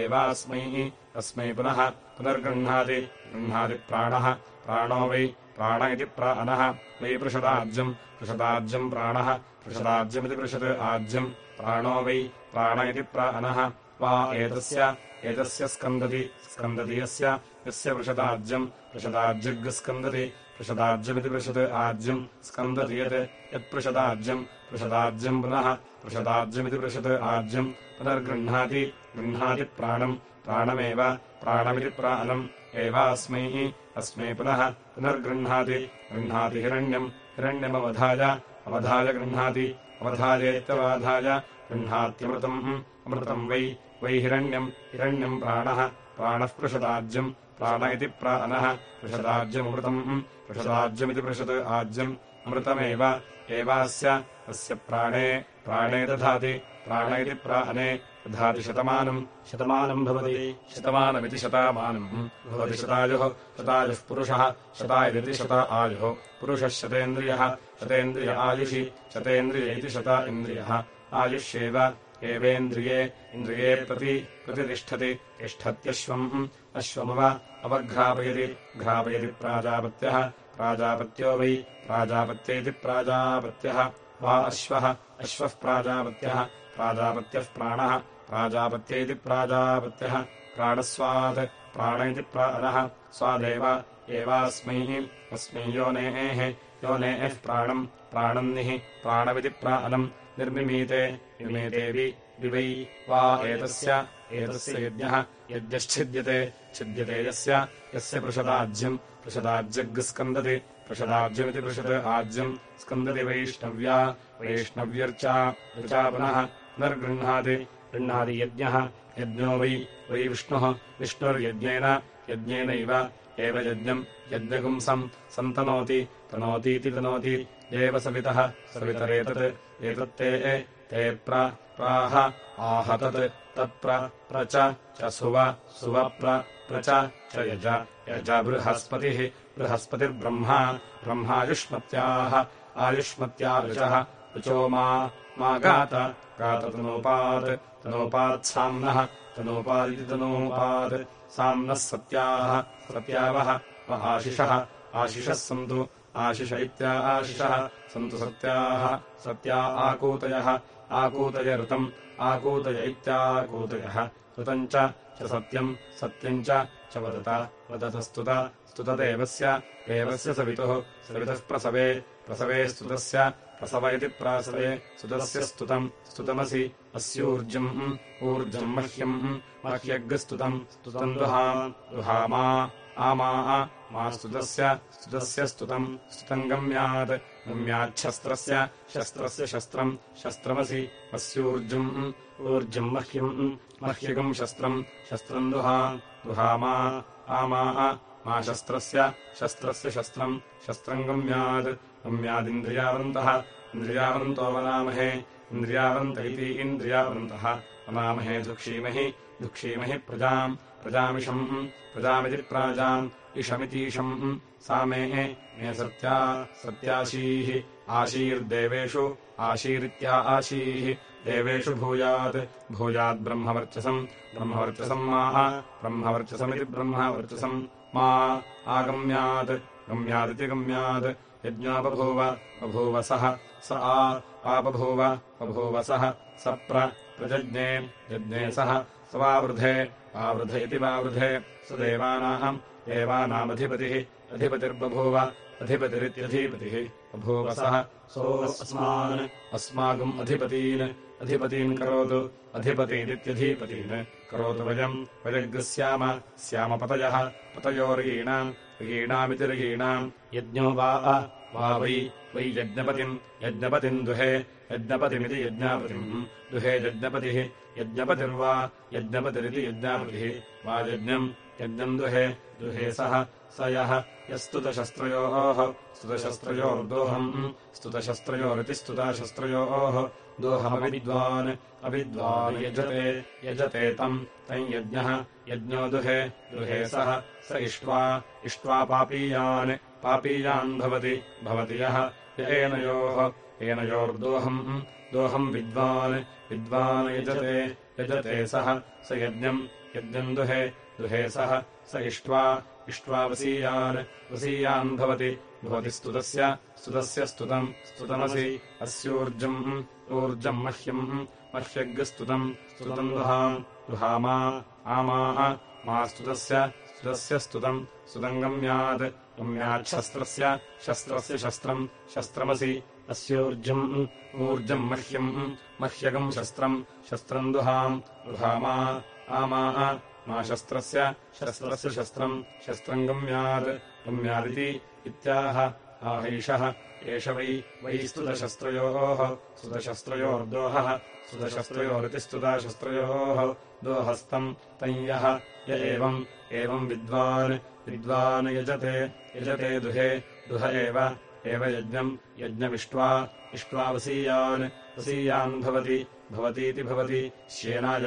एवास्मै अस्मै पुनः पुनर्गृह्णाति गृह्णाति प्राणः प्राणो वै प्राण इति प्राणः वै पृषदाज्यम् पृषदाज्यम् प्राणः पृषदाज्यमिति पृषत् आज्यम् प्राणो वै प्राण इति प्राणः वा एतस्य एतस्य स्कन्दति स्कन्दति यस्य यस्य पृषदाज्यम् पृषदाज्यग्स्कन्दति पृषदाज्यमिति पृषत् आज्यम् स्कन्दति यत् यत्पृषदाज्यम् पृषदाज्यम् पुनः पृषदाज्यमिति पृषत् आज्यम् पुनर्गृह्णाति गृह्णाति प्राणम् प्राणमेव प्राणमिति प्राणम् एवास्मै अस्मै पुनः पुनर्गृह्णाति गृह्णाति हिरण्यम् हिरण्यमवधाय अवधाय गृह्णाति अवधायेत्यवाधाय गृह्णात्यमृतम् अमृतम् वै वै हिरण्यम् हिरण्यम् प्राणः प्राणः पृषदाज्यम् प्राण इति प्राणः पृषदाज्यमृतम् पृषदाज्यमिति पृषत् आज्यम्। अमृतमेव। एवास्य अस्य प्राणे। प्राणे दधाति। प्राण इति प्राणे दधाति शतमानम्। शतमानम् भवति। शतमानमिति शतामानम्। भवति शतायुः। शतायुः पुरुषः। शतायुरिति शता आयुः। पुरुषः शतेन्द्रियः। शतेन्द्रिय आयुषि। शतेन्द्रिय इति शता इन्द्रियः। आयुष्येव एवेन्द्रिये इन्द्रिये प्रति प्रतिष्ठति तिष्ठत्यश्वम्। अश्वमव अवघ्रापयति घ्रापयति प्राजापत्यः। प्राजापत्यो वै प्राजापत्येति प्राजापत्यः। वा अश्वः अश्वः प्राजापत्यः। प्राजापत्यः प्राणः प्राजापत्येति प्राजापत्यः। प्राणस्वात् प्राण इति प्राणः स्वादेव एवास्मै अस्मै योनेः। योनेः प्राणम् प्राणन्निः प्राणमिति प्राणम् निर्मिमीते निर्मीतेऽपि दिवै वा एतस्य एतस्य यज्ञः यज्ञश्छिद्यते छिद्यते यस्य यस्य पृषदाज्यम् पृषदाज्यग्स्कन्दति पृषदाज्यमिति पृषत् आज्यम् स्कन्दति वैष्णव्या वैष्णव्यर्चा ऋचा पुनः पुनर्गृह्णाति गृह्णाति यज्ञः यज्ञो वै वै विष्णुः विष्णुर्यज्ञेन यज्ञेनैव एव यज्ञम् यज्ञपुंसम् सन्तनोति तनोतीति तनोति एव सवितः सवितरेतत् एतत्ते ते प्राह आहतत् तत्प्र प्र च सुव सुवप्र च यज यज बृहस्पतिः बृहस्पतिर्ब्रह्मा ब्रह्मायुष्मत्याः आयुष्मत्या ऋचः ऋचो मा गात गाततनोपात् तनोपात्साम्नः तनोपादिति तनोपात् साम्नः सत्याः सत्यावः आशिषः आशिषः सन्तु आशिष इत्या आशिषः सन्तु सत्याः सत्या आकूतयः आकूतय ऋतम् आकूतय इत्याकूतयः ऋतम् च सत्यम् सत्यम् च वदत वदतस्तुत स्तुतदेवस्य देवस्य सवितुः सवितः प्रसवे प्रसवे स्तुतस्य प्रसव इति प्रासवे स्तुतस्य स्तुतम् स्तुतमसि अस्यूर्जम् ऊर्जम् मह्यम् मह्यग्स्तुतम् स्तुतम् दुहाम् दुहामा आमा स्तुतस्य स्तुतस्य स्तुतम् स्तुतम् गम्यात् गम्याच्छस्त्रस्य शस्त्रस्य शस्त्रम् शस्त्रमसि अस्यूर्जम् ऊर्जम् मह्यम् मह्यगम् शस्त्रम् शस्त्रम् दुहा दुहामा आमा मा शस्त्रस्य शस्त्रस्य शस्त्रम् शस्त्रम् गम्यात् गम्यादिन्द्रियावन्तः इन्द्रियावन्तो वनामहे इन्द्रियावन्त इति इन्द्रियावन्तः वनामहे दुक्षीमहि दुक्षीमहि प्रजाम् प्रजामिषम् प्रजामिति प्राजाम् इषमितीशम् सा मे मे सत्या सत्याशीः आशीर्देवेषु आशीरित्या आशीः देवेषु भूयात् भूयाद्ब्रह्मवर्चसम् ब्रह्मवर्चसम् मा ब्रह्मवर्चसमिति ब्रह्मवर्चसम् मा आगम्यात् गम्यादिति गम्यात् यज्ञोपभूव बभूव सः स आपभूव बभूवसः स प्रजज्ञे यज्ञे सः स वावृधे वावृध इति वावृधे। स देवानाम् देवानामधिपतिः अधिपतिर्बभूव अधिपतिरित्यधिपतिः। बभूवसः सोऽस्मान् अस्माकम् अधिपतीन्। अधिपतीन् करोतु अधिपतीरित्यधिपतीन्। करोतु वयम् वयग्स्याम स्याम पतयः पतयोर्गीणाम् ऋगीणामिति ऋगीणाम् यज्ञो वा वा वै वै यज्ञपतिम् यज्ञपतिम् दुहे यज्ञपतिमिति यज्ञापतिम्। दुहे यज्ञपतिः यज्ञपतिर्वा यज्ञपतिरिति यज्ञापतिः। वा यज्ञम् यज्ञम् दुहे दुहे सः स यः। यस्तुतशस्त्रयोः स्तुतशस्त्रयोर्दोहम्। स्तुतशस्त्रयोरिति स्तुताशस्त्रयोः। दोहमविद्वान् अविद्वान् यजते यजते तम्। तम् यज्ञः यज्ञो दुहे दुहे सः। स इष्ट्वा इष्ट्वा पापीयान् पापीयान् भवति भवति यः। य एनयोः एनयोर्दोहम् दोहम् विद्वान् विद्वान् यजते यजते सः स यज्ञम् यज्ञम् दुहे दुहे सः स इष्ट्वा इष्ट्वा वसीयान् वसीयान् भवति भवति स्तुतस्य स्तुतस्य स्तुतम् स्तुतमसि अस्यूर्जम् ऊर्जम् मह्यम् मह्यग्स्तुतम् स्तुतम् दुहाम् दुहामा आमा मा स्तुतस्य स्तुतस्य स्तुतम् स्तुतम् गम्यात् गम्याच्छस्त्रस्य शस्त्रस्य शस्त्रम् शस्त्रमसि अस्योर्जम् ऊर्जम् मह्यम् मह्यगम् शस्त्रम् शस्त्रम् दुहाम् दुहामा आमा मा शस्त्रस्य शस्त्रस्य शस्त्रम् शस्त्रम् गम्यात् गम्यादिति इत्याह आहैषः एष वै वै स्तुतशस्त्रयोः स्तुतशस्त्रयोर्दोहः स्तुतशस्त्रयोरिति स्तुताशस्त्रयोः दोहस्तम् तम् यः य एवम् एवम् विद्वान् विद्वान् यजते यजते दुहे दुह एव एव यज्ञम् यज्ञमिष्ट्वा इष्ट्वा वसीयान् भवति भवतीति भवति। श्येनाय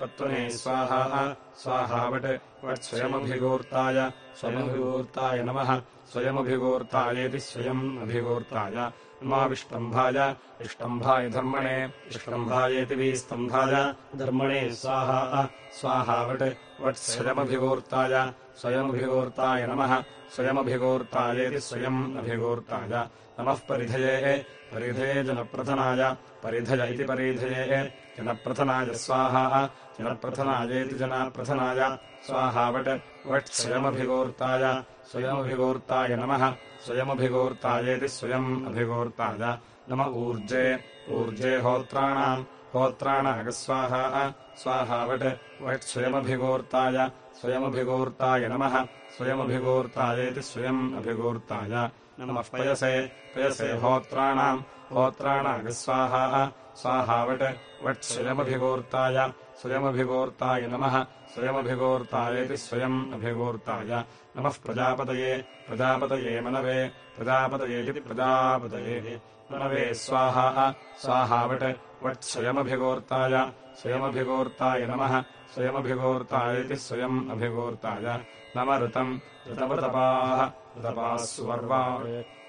पत्वने स्वाहा स्वाहावट् वट् स्वयमभिगूर्ताय नमः। स्वयमभिगूर्तायेति स्वयम् अभिगूर्ताय। नमाविष्टम्भाय विष्टम्भाय धर्मणे विष्टम्भायेति विस्तम्भाय धर्मणे स्वाहा स्वाहावट् वट् स्वयमभिगूर्ताय स्वयमभिगूर्ताय नमः। स्वयमभिगूर्तायेति स्वयम् अभिगूर्ताय। नमः परिधये। परिधये जनप्रथनाय। परिधय इति परिधये। जनप्रथनाय स्वाहा। जनप्रथनायेति जनाप्रथनाय। स्वाहावट् वट्। स्वयमभिगूर्ताय। स्वयमभिगूर्ताय नमः। स्वयमभिगूर्तायेति स्वयम् अभिगूर्ताय। नम ऊर्जे। ऊर्जे होत्राणाम्। होत्राणागस्वाहा। स्वाहावट् वट् स्वयमभिगूर्ताय। स्वयमभिगूर्ताय नमः। स्वयमभिगूर्तायेति स्वयम् अभिगूर्ताय। नमः पयसे। पयसे होत्राणाम् होत्राणागस्वाहा स्वाहावट् वट्। स्वयमभिगूर्ताय। स्वयमभिगूर्ताय नमः। स्वयमभिगूर्तायेति स्वयम् अभिगूर्ताय। नमः प्रजापतये। प्रजापतये मनवे। प्रजापतयेति प्रजापतये। मनवे स्वाहा। स्वाहावट् वट् स्वयमभिगूर्ताय। स्वयमभिगूर्ताय नमः। स्वयमभिगूर्तायेति स्वयम् अभिगूर्ताय नम ऋतम् ऋतवृतपाः ऋतपाः सुवर्वा।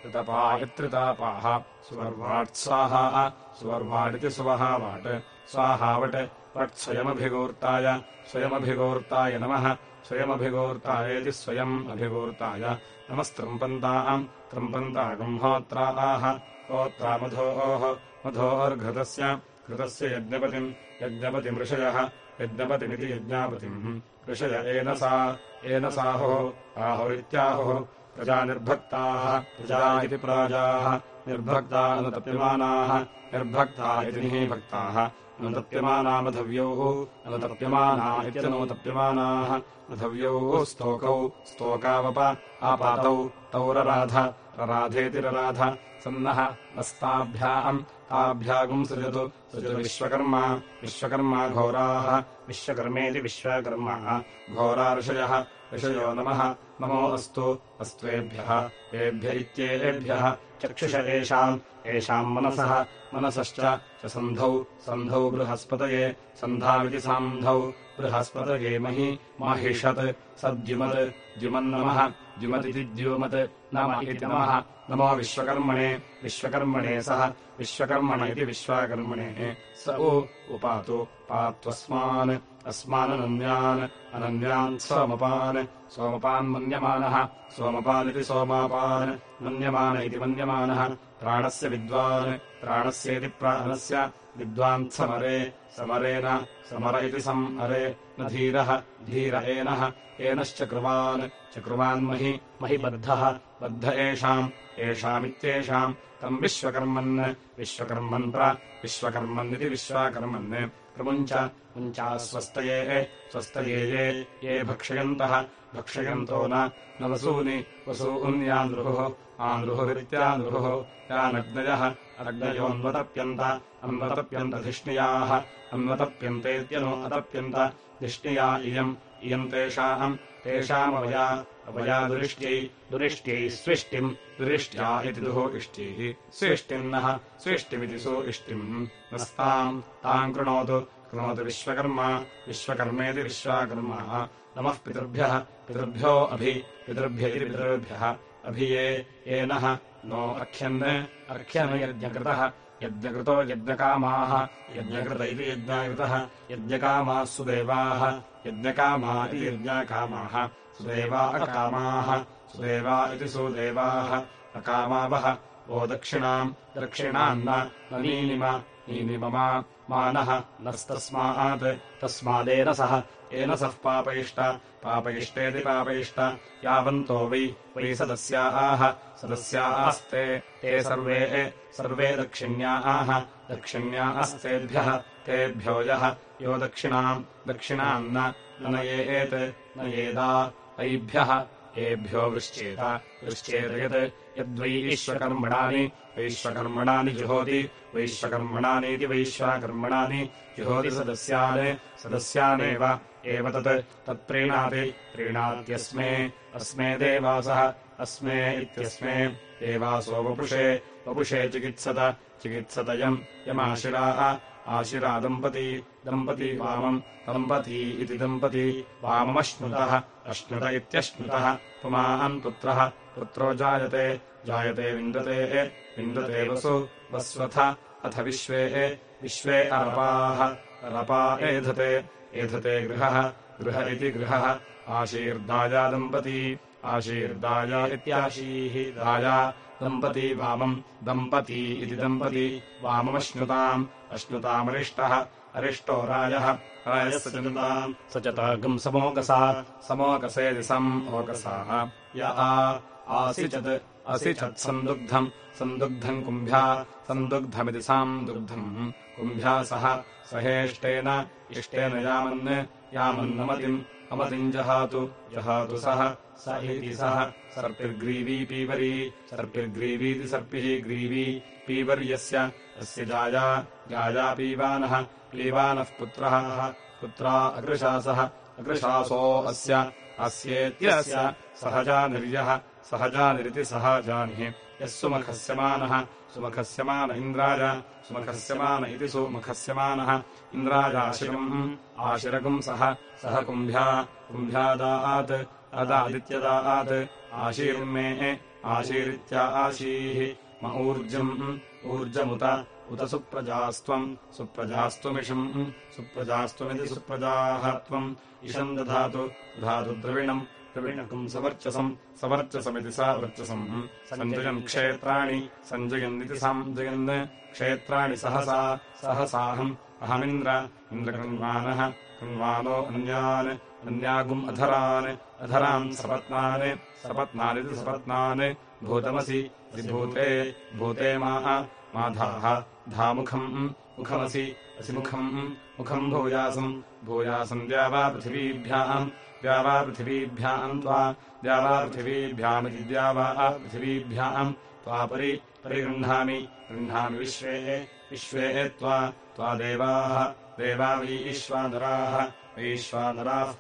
ऋतपा इत्रितापाः। सुवर्वाट् स्वाहा। सुवर्वाडिति सुवहावाट्। स्वाहावट् वट् स्वयमभिगूर्ताय स्वयमभिगूर्ताय नमः। स्वयमभिगूर्तायेति स्वयम् अभिगूर्ताय नमस्त्रम्पन्ताम् त्रम्पन्तागम्होत्रा आह होत्रा। मधोः मधोर्घृतस्य। घृतस्य यज्ञपतिम्। यज्ञपतिमृषयः यज्ञपतिमिति यज्ञापतिम्। ऋषय एन सा येन साहुः आहुरित्याहुः प्रजानिर्भक्ताः प्रजा इति प्राजाः। निर्भक्ता अनुतप्यमानाः निर्भक्ता इति निभक्ताः। अनुतप्यमाना मधव्यौः अनुतप्यमाना इत्यनुतप्यमानाः मधव्यौः स्तोकौ स्तोकावप आपातौ तौ रराध रराधेति रराध सन्नः अस्ताभ्याम् ताभ्यागुम् सृजतु विश्वकर्मा विश्वकर्मा घोराः विश्वकर्मेति विश्वकर्मा घोरा ऋषयः ऋषयो नमः। नमो अस्तु अस्त्वेभ्यः एभ्य इत्येभ्यः चक्षुष एषाम् येषाम् मनसः मनसश्च च सन्धौ सन्धौ बृहस्पतये सन्धाविति सान्धौ बृहस्पतये महि माहिषत्। सद्युमत्। द्युमन्नमः। द्युमदिति द्युमत् नम। नमः विश्वकर्मणे। विश्वकर्मणे सः। विश्वकर्मण इति विश्वाकर्मणे। स उ उपातु पात्वस्मान्। अस्माननन्यान्। अनन्यान् सोमपान्। सोमपान्मन्यमानः सोमपानिति सोमापान्। मन्यमान इति मन्यमानः। प्राणस्य विद्वान्। प्राणस्येति प्राणस्य विद्वान् समरे समरेण समर इति समरे न धीरः धीर एनः एनश्चक्रुवान् चक्रुवान्महि महि बद्धः बद्ध एषाम् एषामित्येषाम् तम् विश्वकर्मन् विश्वकर्मन् प्र विश्वकर्मन्निति विश्वाकर्मन्। प्रमुञ्च मुञ्चा स्वस्तये ये ये भक्षयन्तः भक्षयन्तो न वसूनि वसून्यानृहुः आनृहुरित्यानृहुः यानग्नयः अन्वतप्यन्तेत्यनो अतप्यन्त धिष्णिया इयम् इयम् तेषाम् तेषामवया अवया दुरिष्ट्यै दुरिष्ट्यै स्विष्टिम् दुरिष्ट्या इति दुः इष्ट्यैः स्विष्टिम् नः स्विष्टिमिति सु इष्टिम् नस्ताम् ताम् कृणोतु कृणोतु विश्वकर्मा विश्वकर्मेति विश्वाकर्मा। नमः पितृभ्यः पितृभ्यो अभि पितृभ्य पितृभ्यः। अभिये येनः नो अख्यन् अर्ख्यनयज्ञकृतः यज्ञकृतो यज्ञकामाः यज्ञकृत इति यज्ञाकृतः यज्ञकामाः सुदेवाः यज्ञकामा इति यज्ञकामाः सुदेवा अकामाः सुदेवा इति सुदेवाः अकामावः वो दक्षिणाम् दक्षिणान्न नीनिम नीनिममा मानः नस्तस्मात्। तस्मादेन सः येन सः पापयिष्ट। पापयिष्टेति पापयिष्ट। यावन्तो वै वै सदस्याः। सदस्यास्ते। ते सर्वे सर्वे दक्षिण्याः। दक्षिण्यास्तेभ्यः। तेभ्यो यः। यो दक्षिणाम्। दक्षिणाम् न नयेत्। नयेदा एभ्यो वृश्चेत वृश्चेत यत् यद्वै ईश्वकर्मणानि वैश्वकर्मणानि जुहोति वैश्वकर्मणानीति वैश्वाकर्मणानि जुहोति सदस्यान् सदस्यानेव एव तत्। तत्प्रीणाति प्रीणात्यस्मे अस्मे देवासः अस्मे इत्यस्मे। देवासो वपुषे वपुषे चिकित्सत चिकित्सतयम् यमाशिराः आशिरा दम्पती दम्पती वामम् दम्पती इति दम्पती वाममश्नुतः अश्नुत इत्यश्नुतः पुमान् पुत्रः पुत्रो जायते जायते विन्दते विन्दते वसु वस्वथ अथ विश्वे विश्वे अरपाः रपा एधते एधते गृहः गृह इति गृहः आशीर्दाया दम्पती आशीर्दाया इत्याशीः दाया दम्पती वामम् दम्पती इति दम्पती वाममश्नुताम् अश्नुतामरिष्टः अरिष्टो राजः। राजः सचताम् सचतागम् समोकसा समोकसेति सम् ओकसाः य आसिचत् असिचत् सन्दुग्धम् सन्दुग्धम् कुम्भ्या सन्दुग्धमिति साम् दुग्धम् कुम्भ्या सह सहेष्टेन इष्टेन यामन् यामन्नमतिम् अमतिम् जहातु जहातु सः, स इति सः सर्पिर्ग्रीवी पीवरी सर्पिर्ग्रीवीति सर्पिः ग्रीवी, पीवर्यस्य अस्य जाया जाया पीवानः पीवानः पुत्रः, पुत्रा अकृशासः अकृशासो अस्य, अस्येत्यस्य सहजानिर्यः सहजानिरिति सहजानिः यः सुमखस्यमानः सुमखस्यमान इन्द्राय सुमखस्यमान इति सुमुखस्यमानः। इन्द्रायाशिरम् आशिरकुम् सः सः कुम्भ्या कुम्भ्यादात् अदादित्यदात् आशीर्मे आशीरित्या आशीः। म ऊर्जम् ऊर्जमुत उत सुप्रजास्त्वम् सुप्रजास्त्वमिषम् सुप्रजास्त्वमिति सुप्रजाः त्वम्। इषम् दधातु दधातु द्रविणम् द्रविणकम् सवर्चसम्। सवर्चसमिति सा वर्चसम्। सञ्जयन् क्षेत्राणि। सञ्जयन्निति साञ्जयन् क्षेत्राणि सहसा। सहसाहम्। अहमिन्द्र इन्द्रकृन्वानः कृन्वानो अन्यान्। अन्यागुम् अधरान्। अधरान् सपत्नान्। सपत्नानिति सपत्नान्। भूतमसि भूते। भूते माः। माधाः। धामुखम्। मुखमसि असि मुखम्। मुखम् भूयासम्। भूयासम् द्यावापृथिवीभ्याम् त्वा द्यावापृथिवीभ्याम् त्वापरि परिगृह्णामि गृह्णामि विश्वे विश्वे त्वा त्वा देवाः देवा वैश्वानराः वैश्वानराः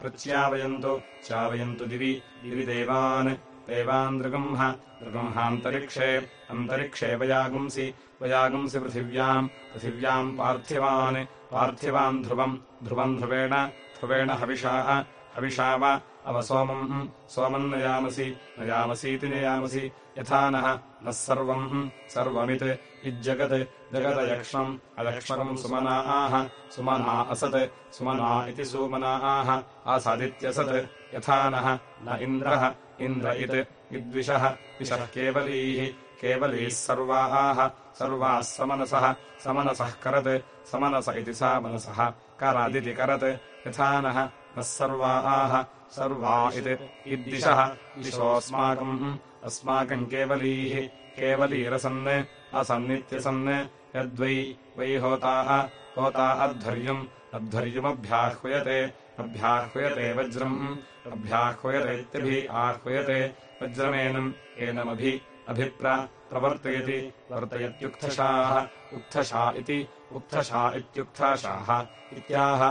प्रच्यावयन्तु चावयन्तु दिवि दिवि देवान् देवान् दृगम्ह दृगम्हान्तरिक्षे अन्तरिक्षे वयागुंसि वयागुंसि पृथिव्याम् पृथिव्याम् पार्थिवान् पार्थिवान् ध्रुवम् ध्रुवम् ध्रुवेण ध्रुवेण हविषाः हविषा वा अव सोमम् सोमम् नयामसि नयामसीति नयामसि। यथा नः नः सर्वम् सर्वमित्। इज्जगत् जगदयक्ष्मम् अयक्ष्मकम् सुमना। आह सुमना असत् सुमना इति सुमना। आह आसादित्यसत्। यथा नः न इन्द्रः इन्द्र इत् इद्विषः। विषः केवलीः केवलीः सर्वाः। सर्वाः समनसः समनसः करत् समनस इति सा मनसः। करादिति करत्। यथा नः नः सर्वाः। सर्वा इति इद्दिशः। दिशोऽस्माकम्। अस्माकम् केवलीः। केवलीरसन्। असन्नित्यसन्। यद्वै वै होताः। होता अध्वर्यम्। अध्वर्यमभ्याह्वयते। अभ्याह्वयते वज्रम्। अभ्याह्वयतेत्यभिः आह्वयते। वज्रमेनम् एनमभि अभिप्र प्रवर्तयति। वर्तयत्युक्थशाः उक्थशा इति उक्थशा इत्युक्थाशाः इत्याह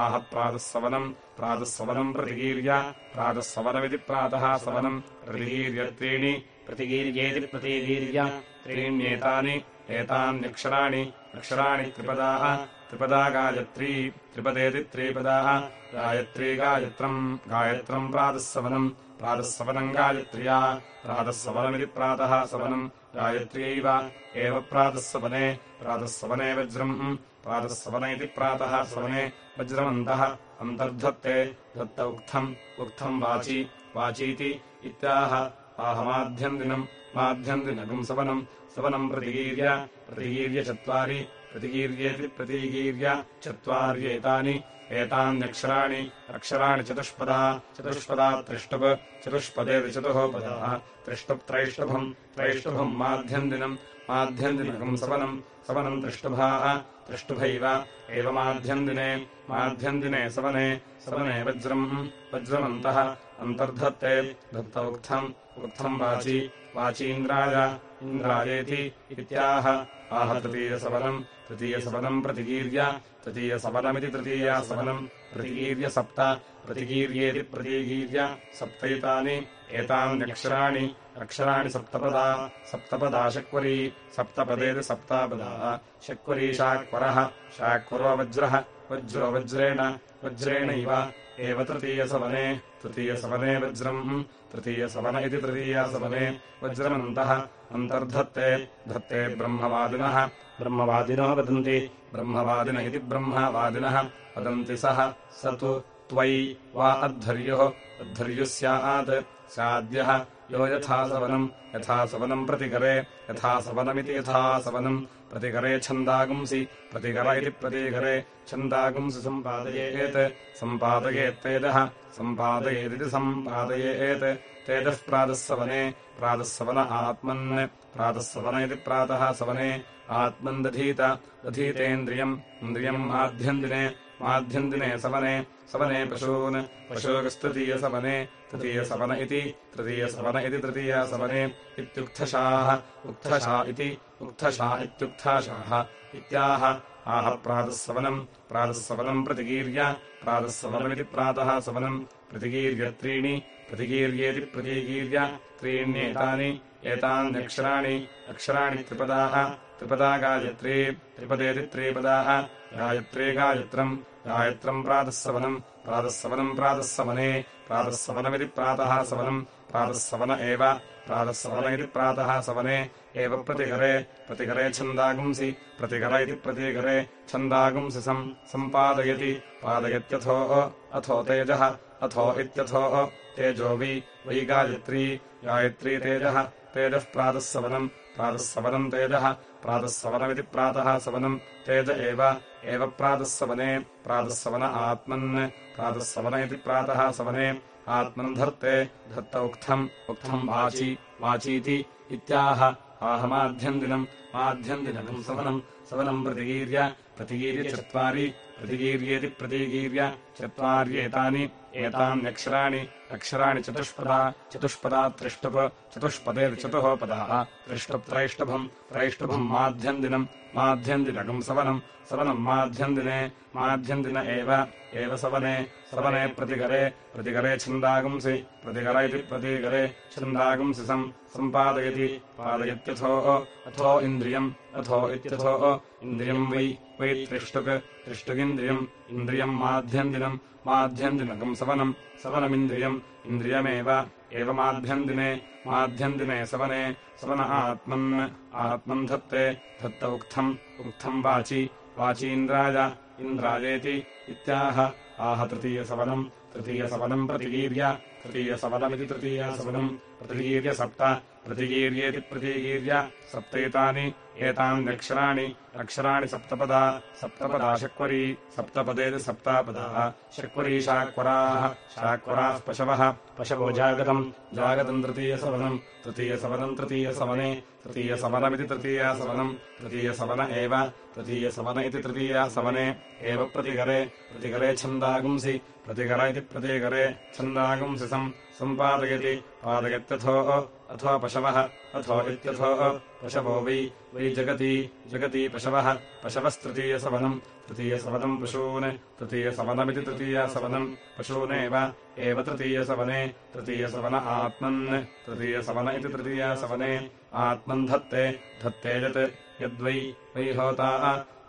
आह प्रातःसवनम् प्रातःसवनम् प्रतिकीर्य प्रातःसवनमिति प्रातः सवनम् प्रतिकीर्य त्रीणि प्रतिकीर्येति प्रतिकीर्य त्रीण्येतानि एतान्यक्षराणि अक्षराणि त्रिपदाः त्रिपदा गायत्री त्रिपदेति त्रिपदाः गायत्री गायत्रम् गायत्रम् प्रातःसवनम् प्रातःसवनम् गायत्र्या प्रातःसवनमिति प्रातः सवनम् गायत्र्यैव एव प्रातःसवने प्रातःसवने वज्रम् प्रातःसवन इति प्रातः सवने वज्रमन्तः अन्तर्धत्ते दत्त उक्थम् उक्थम् वाची वाचीति इत्याह। आहमाध्यन्दिनम् माध्यन्दिनकम् सवनम् सवनम् प्रतिकीर्य प्रतिकीर्य चत्वारि प्रतिकीर्येति प्रतिकीर्य चत्वार्येतानि एतान्यक्षराणि अक्षराणि चतुष्पदा चतुष्पदा त्रिष्टुप् चतुष्पदेति चतुः पदाः त्रिष्टुप् त्रैष्टुभम् त्रैष्टुभम् माध्यन्दिनम् माध्यन्दिनकम् सवनम् सवनम् त्रिष्टुभाः त्रिष्टुभैव एव माध्यन्दिने माध्यन्दिने सवने सवने वज्रम् वज्रमन्तः अन्तर्धत्ते दत्त उक्थम् उक्थम् वाची वाचीन्द्राय इन्द्रायेति इत्याह आह तृतीयसवनम् तृतीयसवनम् प्रतिकीर्य तृतीयसवनमिति तृतीयासवनम् प्रतिकीर्य सप्त प्रतिकीर्येति प्रतिकीर्य सप्तैतानि एतान्यक्षराणि अक्षराणि सप्तपदा सप्तपदा शक्वरी सप्तपदेति सप्तापदा शक्वरी शाक्वरः शाक्वरो वज्रः वज्रो वज्रेण वज्रेणैव एव तृतीयसवने तृतीयसवने वज्रम्। तृतीयसवन इति तृतीयासवने वज्रमन्तः। अन्तर्धत्ते धत्ते ब्रह्मवादिनः। ब्रह्मवादिनः वदन्ति ब्रह्मवादिन इति ब्रह्मवादिनः। वदन्ति सः स तु त्वयि वा अध्वर्युः अध्वर्युः स्यात् स्याद्यः यो यथा सवनम् यथा सवनम् प्रतिकरे यथा सवनमिति यथा सवनम् प्रतिकरे छन्दागुंसि प्रतिकर इति प्रतिकरे छन्दागुंसि सम्पादयेत्। सम्पादयेत्तेजः सम्पादयेदिति सम्पादयेत्। तेजः प्रातःसवने प्रातःसवन आत्मन्। प्रातःसवन इति प्रातः सवने। आत्मन् दधीत दधीतेन्द्रियम् इन्द्रियम् माध्यन्दिने माध्यन्दिने सवने सवने पशून्। पशोगस्तृतीयसवने तृतीयसवन इति तृतीयसवन इति तृतीयसवने इत्युक्थशाः। उक्थशा इति उक्थशा इत्युक्थाशाः। इत्याह। आह प्रातःसवनम् प्रातःसवनम् प्रतिकीर्य। प्रातःसवनमिति प्रातः सवनम् प्रतिकीर्य त्रीणि। प्रतिकीर्येति प्रतिकीर्य। त्रीण्येतानि। एतान्यक्षराणि। अक्षराणि त्रिपदाः। त्रिपदा गायत्री त्रिपदेति त्रिपदाः। गायत्री गायत्रम् गायत्रम् प्रातःसवनम् प्रातःसवनम् प्रातःसवने प्रातःसवनमिति प्रातः सवनम् प्रातःसवन एव प्रातःसवन इति प्रातः सवने एव प्रतिकरे प्रतिकरे छन्दागुंसि प्रतिकर इति प्रतिकरे छन्दागुंसि सम् सम्पादयति पादयत्यथो अथो तेजः अथो इत्यथो तेजो वि गायत्री गायत्री तेजः तेजः प्रातः सवनम् प्रातः सवनम् तेजः प्रातः सवनमिति प्रातः सवनम् तेज एव प्रातः सवने प्रातः सवन आत्मन् प्रातः सवन इति प्रातः सवने आत्मन् धर्ते धत्त उक्थम् उक्थम् वाचि वाचीति इत्याह आहमाध्यन्दिनम् माध्यन्दिनम् सवनम् सवनम् प्रतिकीर्य प्रतिकीर्य चत्वारि प्रतिकीर्येति प्रतिकीर्य चत्वार्येतानि एतान्यक्षराणि अक्षराणि चतुष्पदा चतुष्पदा त्रिष्टुप् चतुष्पदे चतुः पदाः त्रिष्टुप्त्रैष्टभम् त्रैष्टुभम् माध्यन्दिनम् माध्यन्दिनकम् सवनम् सवनम् माध्यन्दिने माध्यन्दिन एव सवने सवने प्रतिकरे प्रतिकरे छन्दागुंसि प्रतिकर इति प्रतिकरे छन्दागुंसि सम् सम्पादयति पादयत्यथो इन्द्रियम् अथो इत्यथो इन्द्रियम् वै वै त्रिष्टुक् त्रिष्टुगिन्द्रियम्। इन्द्रियम् माध्यन्दिनम् माध्यन्दिनकम् सवनम् सवनमिन्द्रियम्। इन्द्रियमेव एव माध्यन्दिने सवने सवन आत्मन् आत्मन् धत्ते धत्त उक्थम् उक्थम् वाचि वाचीन्द्राय इन्द्रायेति इत्याह। आह तृतीयसवनम् तृतीयसवनम् प्रतिकीर्य तृतीयसवनमिति तृतीयसवनम् प्रतिकीर्य सप्त प्रतिकीर्येति प्रतिकीर्य सप्तैतानि एतान्यक्षराणि अक्षराणि सप्तपदा सप्तपदा शक्वरी सप्तपदेति सप्तापदाः। शक्वरी शाक्वराः शाक्वराः पशवः। पशवो जागतम् जागतम् तृतीयसवनम् तृतीयसवनम् तृतीयसवने तृतीयसवनमिति तृतीयासवनम् तृतीयसवन एव तृतीयसवन इति तृतीयासवने एव प्रतिकरे प्रतिकरे छन्दागुंसि प्रतिकर इति प्रतिकरे छन्दागुंसि सम् सम्पादयति पादयत्यथो अथो पशवः अथो इत्यथो पशवो वै वै जगति जगति पशवः पशवस्तृतीयसवनम् तृतीयसवनम् पशून्, तृतीयसवनमिति तृतीयसवनम् पशूनेव, एव तृतीयसवने, तृतीयसवन आत्मन्, तृतीयसवन इति तृतीयसवने, आत्मन् धत्ते धत्ते यत्, यद्वै, वै होता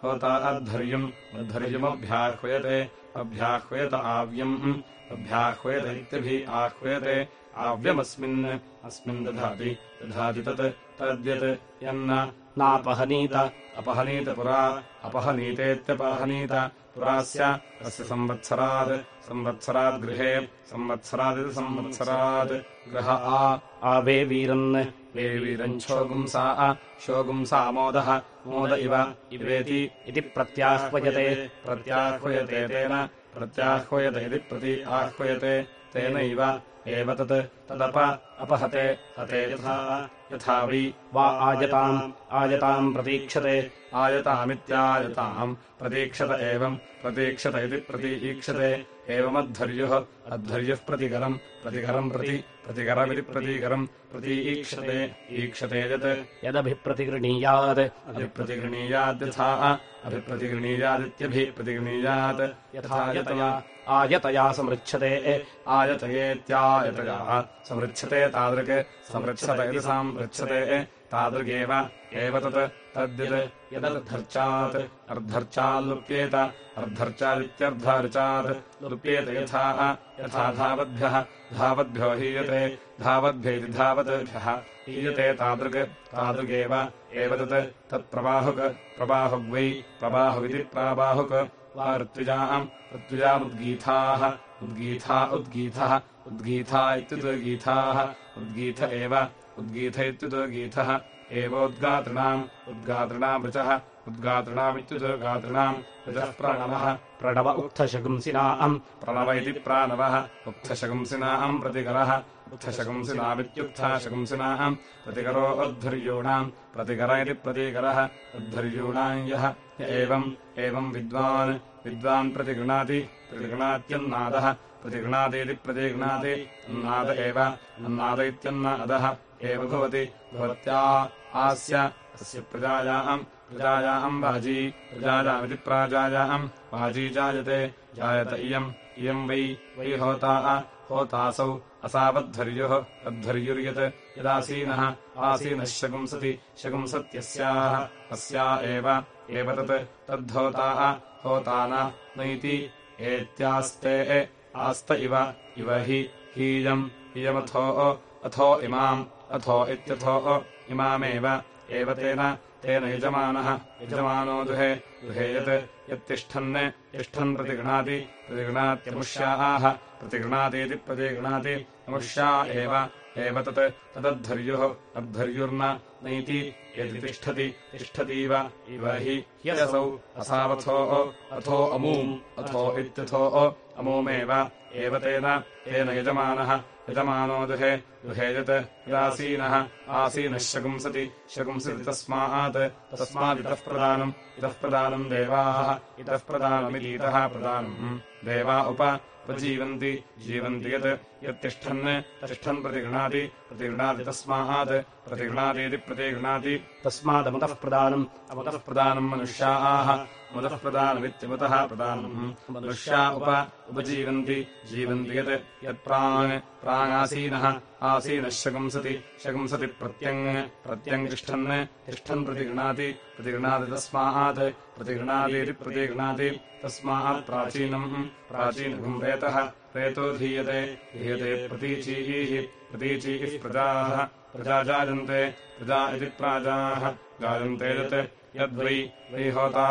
होता अद्धर्यम् अद्धर्यमभ्याह्वयते अभ्याह्वयत आव्यम्, अभ्याह्वयत इत्यभिः आह्वयते, आव्यमस्मिन्, अस्मिन् दधाति दधाति तत्, तद्यत्, यन्न नापहनीत। अपहनीत पुरा अपहनीतेत्यपहनीत पुरास्य अस्य संवत्सरात् संवत्सरात् गृहे संवत्सरादिति संवत्सरात्। गृह आ आवे वीरन्। वे वीरम् शोगुंसा शोगुंसा मोदः। मोद इव इवेति इति प्रत्याह्वयते। प्रत्याह्वयते तेन प्रत्याह्वयते इति प्रति आह्वयते। तेनैव एव तत् तदप अपहते हते यथा यथा वै वा आयताम् आयताम् प्रतीक्षते आयतामित्यायताम् प्रतीक्षत एवम् प्रतीक्षत इति प्रतीक्षते एवमद्धर्युः अद्धर्युः प्रतिकरम् प्रतिकरम् प्रति प्रतिकरमिति प्रतीकरम् प्रतीक्षते ईक्षते यत् यदभिप्रतिगृणीयात्। अभिप्रतिगृणीयाद्यथा अभिप्रतिगृणीयादित्यभिप्रतिगृणीयात्। यथा यतया आयतया समृच्छते आयतयेत्यायतया। समृच्छते तादृक् समृच्छत इति संपृच्छते तादृगेव एव तत् तद्यत् यदर्धर्चात् अर्धर्चाल्लुप्येत अर्धर्चादित्यर्धर्चात् लुप्येत यथा। यथा धावद्भ्यः। धावद्भ्यो हीयते। धावद्भ्येति धावद्भ्यः। हीयते तादृक् तादृगेव। एव तत्। तत्प्रबाहुक् प्रबाहुग्वै प्रबाहुविति प्राबाहुक्। वा ऋत्विजाम् ऋत्विजामुद्गीथाः उद्गीथा उद्गीथः। उद्गीथा इत्युद्गीथाः। उद्गीथ एव। उद्गीथ इत्युद्गीथः। एवोद्गातृणाम् उद्गातृणाम् ऋचः उद्गातृणामित्युद्गातृणाम् ऋचः प्रणवः प्रणव उक्थशकुंसिनाम् प्रणव इति प्राणवः उक्थशकुंसिनाम् प्रतिकरः उक्थशकुंसिनामित्युक्थशकुंसिनाम् प्रतिकरो उद्धर्यूणाम् प्रतिकर इति प्रतिकरः उद्धर्यूणाम् यः एवम् एवम् विद्वान् विद्वान् प्रतिगृणाति प्रतिगृणात्यन्नादः प्रतिगृणातीति प्रतिगृणाति अन्नाद एव अन्नाद इत्यन्नादः एव भवति भवत्या आस्य अस्य प्रजायाम् प्रजायाम् वाजी प्रजायामिति प्राजायाम् वाजी जायते, जायत इयम् इयम् वै वै होता, होतासौ, असावद्धर्युः अद्धर्युर्यत् यदासीनः, आसीनः शकुंसति शकुंसत्यस्याः अस्या एव एव तत्, तद्धोता होता न नैति, एत्यास्ते, आस्त इव इव हि, हीयम् इयमथो अथो इमाम्। अथो इत्यथो इमामेव एव तेन तेन यजमानः। यजमानो दुहे दुहे यत् यत्तिष्ठन् तिष्ठन् प्रतिगृह्णाति प्रतिगृह्णात्यमुष्याः प्रतिगृह्णातीति प्रतिगृह्णाति अमुष्या एव तत् तदद्धर्युः अद्धर्युर्न नैति यदि तिष्ठति तिष्ठतीव इव हि ह्यसौ असावथोः अथो अमूम् अथो इत्यथोः अमूमेव एव तेन तेन यजमानः यजमानो दुहे दुहेजत् यदासीनः आसीनः शकुंसति शकुंसति तस्मात् तस्मादितः प्रदानम् इतः प्रदानम् देवाः इतः प्रदानमितीतः प्रदानम् देवा उप उपजीवन्ति जीवन्ति यत् यत्तिष्ठन् तिष्ठन् प्रतिगृह्णाति प्रतिगृह्णाति तस्मात् प्रतिगृह्णातीति प्रतिगृह्णाति तस्मादमुतः प्रदानम् अमुतः प्रदानम् मनुष्याः मुतः प्रदानमित्यमुतः प्रदानम् मनुष्या उप उपजीवन्ति। जीवन्ति यत् यत्प्राङ् प्राङ्गासीनः आसीनः शकुंसति प्रत्यङ् प्रत्यङ् तिष्ठन् प्रतिगृह्णाति। प्रतिगृह्णाति तस्मात्। प्रतिगृह्णाति। तस्मात् प्राचीनम् प्राचीनम् रेतः। रेतो धीयते। धीयते प्रतीचीः। प्रतीचीः प्रजाः। प्रजा जायन्ते। प्रजा इति प्राजाः। जायन्ते यत्। यद्वै वै होता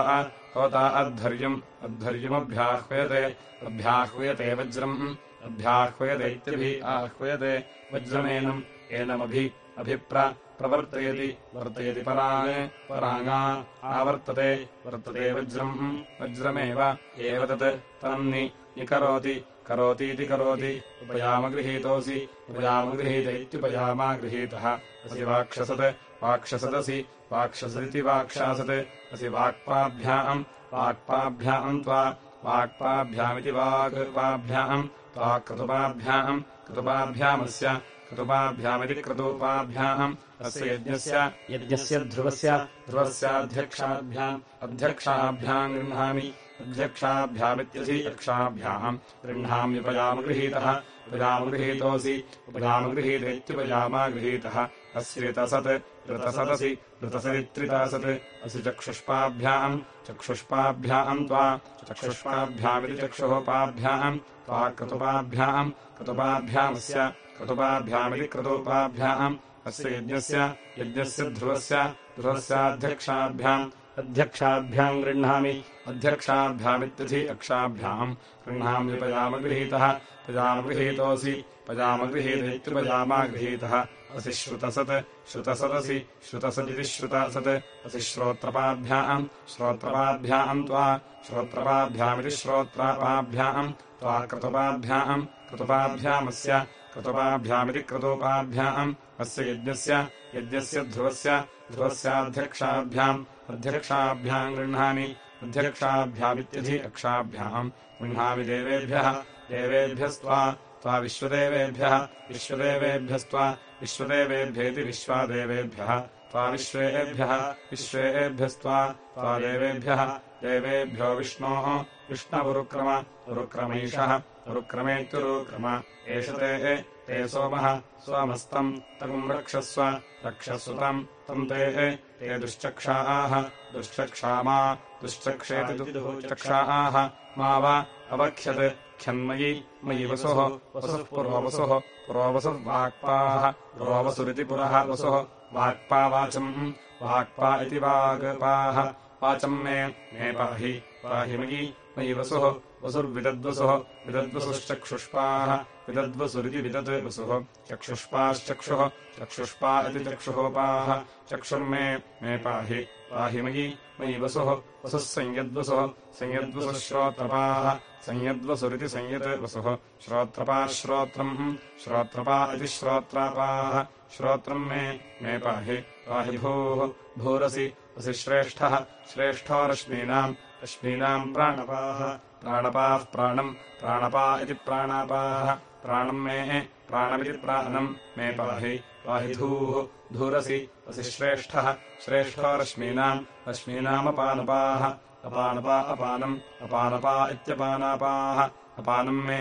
होता अद्धर्यम् अद्धर्यमभ्याह्वयते अभ्याह्वयते वज्रम्। अभ्याह्वयते इत्यभिः आह्वयते। वज्रमेनम् एनमभि अभिप्र प्रवर्तयति। वर्तयति पराङ् पराङ्गा आवर्तते। वर्तते वज्रम्। वज्रमेव एव तत्। तन्नि निकरोति। करोतीति करोति। उपयामगृहीतोऽसि उपयामगृहीत इत्युपयामा गृहीतः। वाक्षसत् वाक्षसदसि वाक्षसदिति वाक्षासत् असि वाक्पाभ्याम् वाक्पाभ्याम् त्वा वाक्पाभ्यामिति वाक्पाभ्याम् त्वा क्रतुपाभ्याम् क्रतुपाभ्यामस्य क्रतुपाभ्यामिति क्रतूपाभ्याम् अस्य यज्ञस्य यज्ञस्य ध्रुवस्य ध्रुवस्याध्यक्षाभ्याम् अध्यक्षाभ्याम् गृह्णामि अध्यक्षाभ्यामित्यधिक्षाभ्याम् गृह्णाम्युपयामगृहीतः उपयामगृहीतोऽसि उपयामगृहीत इत्युपयामा गृहीतः। अस्यृतसत् ऋतसदसि ऋतसदित्रितासत् असि चक्षुष्पाभ्याम् चक्षुष्पाभ्याम् त्वा। चक्षुष्पाभ्यामिति चक्षुहोपाभ्याम् त्वा क्रतुपाभ्याम् क्रतुपाभ्यामस्य क्रतुपाभ्यामिति क्रतोपाभ्याम् अस्य यज्ञस्य यज्ञस्य ध्रुवस्य ध्रुवस्याध्यक्षाभ्याम् अध्यक्षाभ्याम् गृह्णामि। अध्यक्षाभ्यामित्यधि अक्षाभ्याम्। गृह्णाम्युपयामगृहीतः पजामगृहीतोऽसि पजामगृहीतैत्युपजामा गृहीतः असि श्रुतसत्। श्रुतसदसि। श्रुतसदिति श्रुतसत्। असि श्रोत्रपाभ्याम् श्रोत्रपाभ्याम् त्वा। श्रोत्रपाभ्यामिति श्रोत्रापाभ्याम् त्वा क्रतुपाभ्याम् क्रतुपाभ्यामस्य क्रतुपाभ्यामिति क्रतोपाभ्याम् अस्य यज्ञस्य। यज्ञस्य ध्रुवस्य। ध्रुवस्याध्यक्षाभ्याम्। अध्यक्षाभ्याम् गृह्णामि। अध्यक्षाभ्यामित्यधि अक्षाभ्याम् गृह्णामि देवेभ्यः। देवेभ्यस्त्वा त्वा विश्वदेवेभ्यः विश्वदेवेभ्यस्त्वा विश्वदेवेभ्येति विश्वादेवेभ्यः। त्वा विश्वेभ्यः विश्वेभ्यस्त्वा त्वा देवेभ्यः। देवेभ्यो विष्णोः विष्णवुरुक्रम उरुक्रमैषः उरुक्रमेत्युरुक्रम एष ते ते सोमः सोमस्तम् तम् रक्षस्व रक्षस्व तम् ते ते दुश्चक्षाः दुश्चक्षामा दुश्चक्षेति चक्षाः मा वा अवक्ष्यत् ख्यन्मयि मयि वसुः वसुः पुरोवसुः पुरोवसुः वाक्पाः पुरोवसुरिति पुरः वसुः। वाक्पा वाचम् वाक्पा इति वाग्पाः वाचम् मे मे पाहि पाहि मयि मयि वसुः, वसुर्विदद्वसुः, विदद्वसुश्चक्षुष्पाः, विदद्वसुरिति विदद् वसुः। चक्षुष्पाश्चक्षुः, चक्षुष्पा इति चक्षुहोपाः। चक्षुर्मे, मे पाहि पाहि मयि मयि वसुः वसुः संयद्वसुः संयद्वसुः श्रोत्रपाः। संयद्वसुरिति संयत् वसुः। श्रोत्रपाः श्रोत्रम् श्रोत्रपा इति श्रोत्रापाः। श्रोत्रम् मे मे पाहि पाहि भूः। भूरसि असि श्रेष्ठः। श्रेष्ठो रश्मीनाम् रश्मीनाम् प्राणपाः। प्राणपाः प्राणम् प्राणपा इति प्राणापाः। प्राणम् मे प्राणमिति प्राणम् मे पाहि पाहि धूः। धूरसि असि श्रेष्ठः। श्रेष्ठो रश्मीनाम् रश्मीनामपानपाः अपानपा अपानम् अपानपा इत्यपानापाः अपानम् मे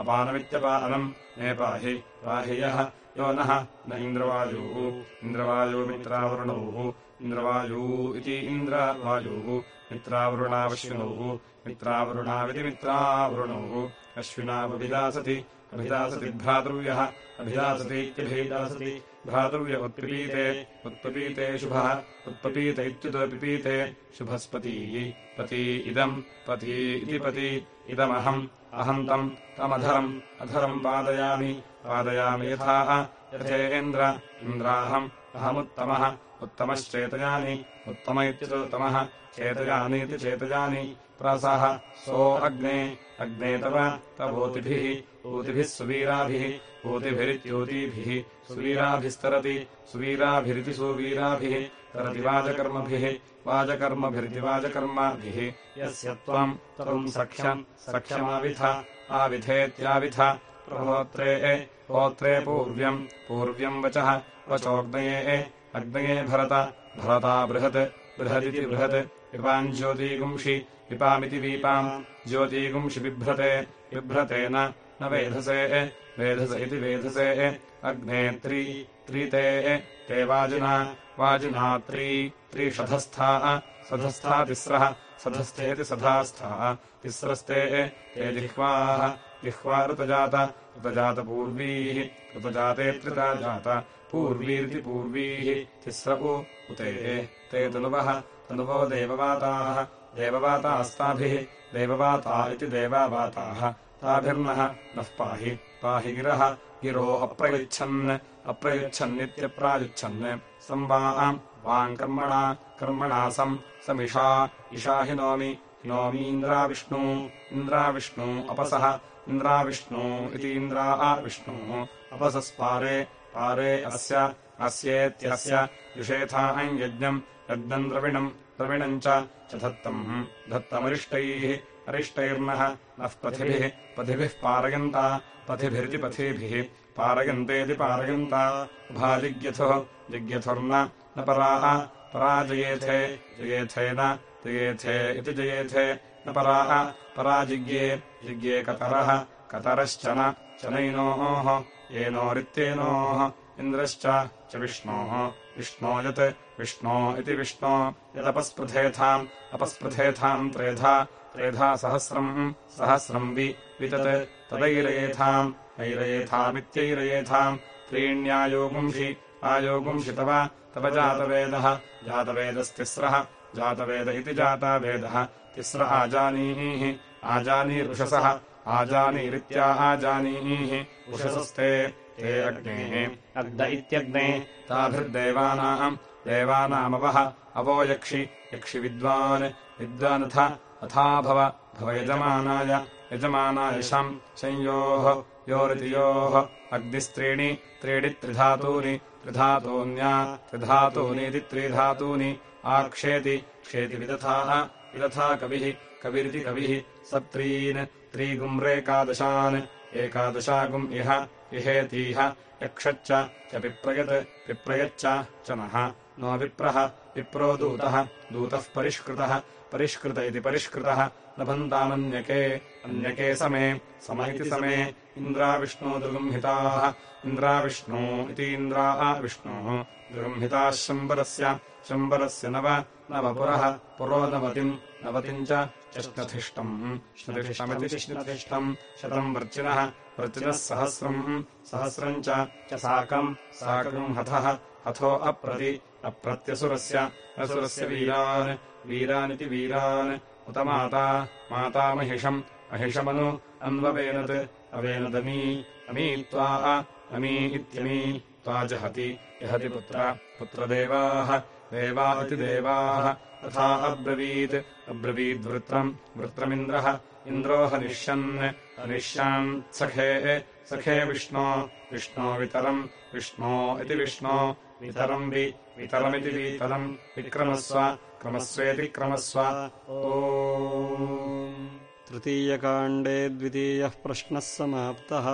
अपानमित्यपानम् मे पाहि पाहि यः यो नः न इन्द्रवायुः इन्द्रवायुमित्रावृणौः इन्द्रवायू इति इन्द्रवायुः मित्रावृणावश्विनौः मित्रावरुणाविति मित्रावृणौः अश्विनावभिदासति अभिदासति भ्रातृव्यः अभिदासतीत्यभिदासति भ्रातृव्य उत्पिपीते उत्पपीते शुभः उत्पपीत इत्युत्पिपीते शुभस्पती पती इदम् पती इति पति इदमहम् अहम् तम् तमधरम् अधरम् पादयामि पादयामि यथा यथेन्द्र इन्द्राहम् अहमुत्तमः उत्तमश्चेतयानि उत्तम इत्युत्तमः चेतयानीति चेतयानि प्रसः सो अग्ने अग्ने तव तवोतिभिः ऊतिभिः सुवीराभिः ऊतिभिरित्यूतीभिः सुवीराभिस्तरति, सुवीराभिरिति सुवीराभिः, तरति वाजकर्मभिः वाजकर्मभिरितिवाजकर्माभिः यस्य त्वम् त्वम् सख्यम् सख्यमाविथ, आविधेत्याविथ, प्रहोत्रे, होत्रे पूर्व्यम् पूर्व्यम् वचः वचोऽग्नये अग्नये भरत, भरता बृहत्, बृहदिति बृहत् विपाञ्ज्योतीगुंषि विपामिति वीपाम् ज्योतीगुंषि बिभ्रते बिभ्रते न वेधसे। वेधस इति वेधसे अग्ने त्री, त्रीते, ते वाजिना वाजिना त्री, त्रिषधस्था सधस्था तिस्रः सधस्थेति सधास्थाः, तिस्रस्ते, ते जिह्वाः जिह्वा ऋतजात ऋतजातपूर्वीः ऋतजाते त्रिता जात पूर्वीरिति पूर्वीः, तिस्र उते, ते तनुवः तनुवो देववाताः, देववातास्ताभिः, देववाता इति देवावाताः। ताभिर्नः नः पाहि पाहि गिरः गिरो अप्रयुच्छन् अप्रयुच्छन्नित्यप्रायुच्छन् संवाम् वाम् कर्मणा कर्मणा सम् समिषा इषा हिनोमि हिनोमीन्द्राविष्णु इन्द्राविष्णु अपसः इन्द्राविष्णु इति इन्द्रा विष्णुः अपसस्पारे पारे अस्य अस्येत्यस्य युषेथाम् यज्ञम् यज्ञम् द्रविणम् द्रविणम् च धत्तम् धत्तमरिष्टैः अरिष्टैर्नः नः पथिभिः पथिभिः पारयन्ता पथिभिरिति पथिभिः पारयन्तेति पारयन्ता। उभाजिज्ञथुः जिज्ञथुर्न न पराः पराजयेथे जयेथेन जयेथे इति जयेथे। न पराः पराजिज्ञे जिज्ञे कतरः कतरश्चन चनैनोः येनोरित्येनोः इन्द्रश्च च विष्णोः। विष्णो यत् विष्णो इति विष्णो यदपस्पृथेथाम् अपस्पृथेथाम् त्रेधा त्रेधा सहस्रम् सहस्रम् वि वितत् तदैरयेथाम् ऐरयेथामित्यैरयेथाम् त्रीण्यायोगुंषि आयोगुंषि तव तव जातवेदः जातवेदस्तिस्रः जातवेद इति जातावेदः तिस्र आजानीः आजानीरुषसः आजानीरित्या आजानीः उषसस्ते ते अग्नेः अग्न इत्यग्ने ताभिर्देवानाम् देवानामवः अवो यक्षि यक्षि विद्वान् विद्वानथ अथा भव भव यजमानाय यजमानाय शम् संयोः योरितियोः अग्निस्त्रीणि त्रीणि त्रिधातूनि त्रिधातून्या त्रिधातूनीति त्रिधातूनि आक्षेति क्षेति विदथाः विदथा कविः कविरिति कविः सत्रीन् त्रीगुम्रेकादशान् एकादशागुम् इह इहेतीह यक्षच्च च पिप्रयत् पिप्रयच्च च नः नो विप्रः विप्रो दूतः दूतः परिष्कृतः परिष्कृत इति परिष्कृतः लभन्तामन्यके अन्यके समे सम इति समे इन्द्राविष्णो दृगम्हिताः इन्द्राविष्णो इति इन्द्रा विष्णोः। दृगम्हिताः शम्बरस्य शम्बरस्य नव नवपुरः पुरो नवतिम् नवतिम् च चष्णथिष्टम् श्नतिष्ठमिति श्नतिष्ठम् शतम् वर्चिनः वर्चिनः सहस्रम्। सहस्रम् च साकम्। साकम् हथः। हथो अप्रति अप्रत्यसुरस्य असुरस्य वीरान् वीरानिति वीरान् उत माता मातामहिषम् अहिषमनु अन्ववेनत्। अवेनदमी अमी त्वा अमी इत्यमी त्वा जहति। यहति पुत्र पुत्रदेवाः। देवा इति देवाः। तथा अब्रवीत्। अब्रवीद्वृत्रम् वृत्रमिन्द्रः। इन्द्रो हनिष्यन्। अनिष्यान् सखे सखे विष्णो। विष्णो वितरम्। विष्णो इति विष्णो। वितरम् वि वितरमिति वीतरम्। विक्रमस्व क्रमस्वेति क्रमस्व। तृतीयकाण्डे द्वितीयः प्रश्नः समाप्तः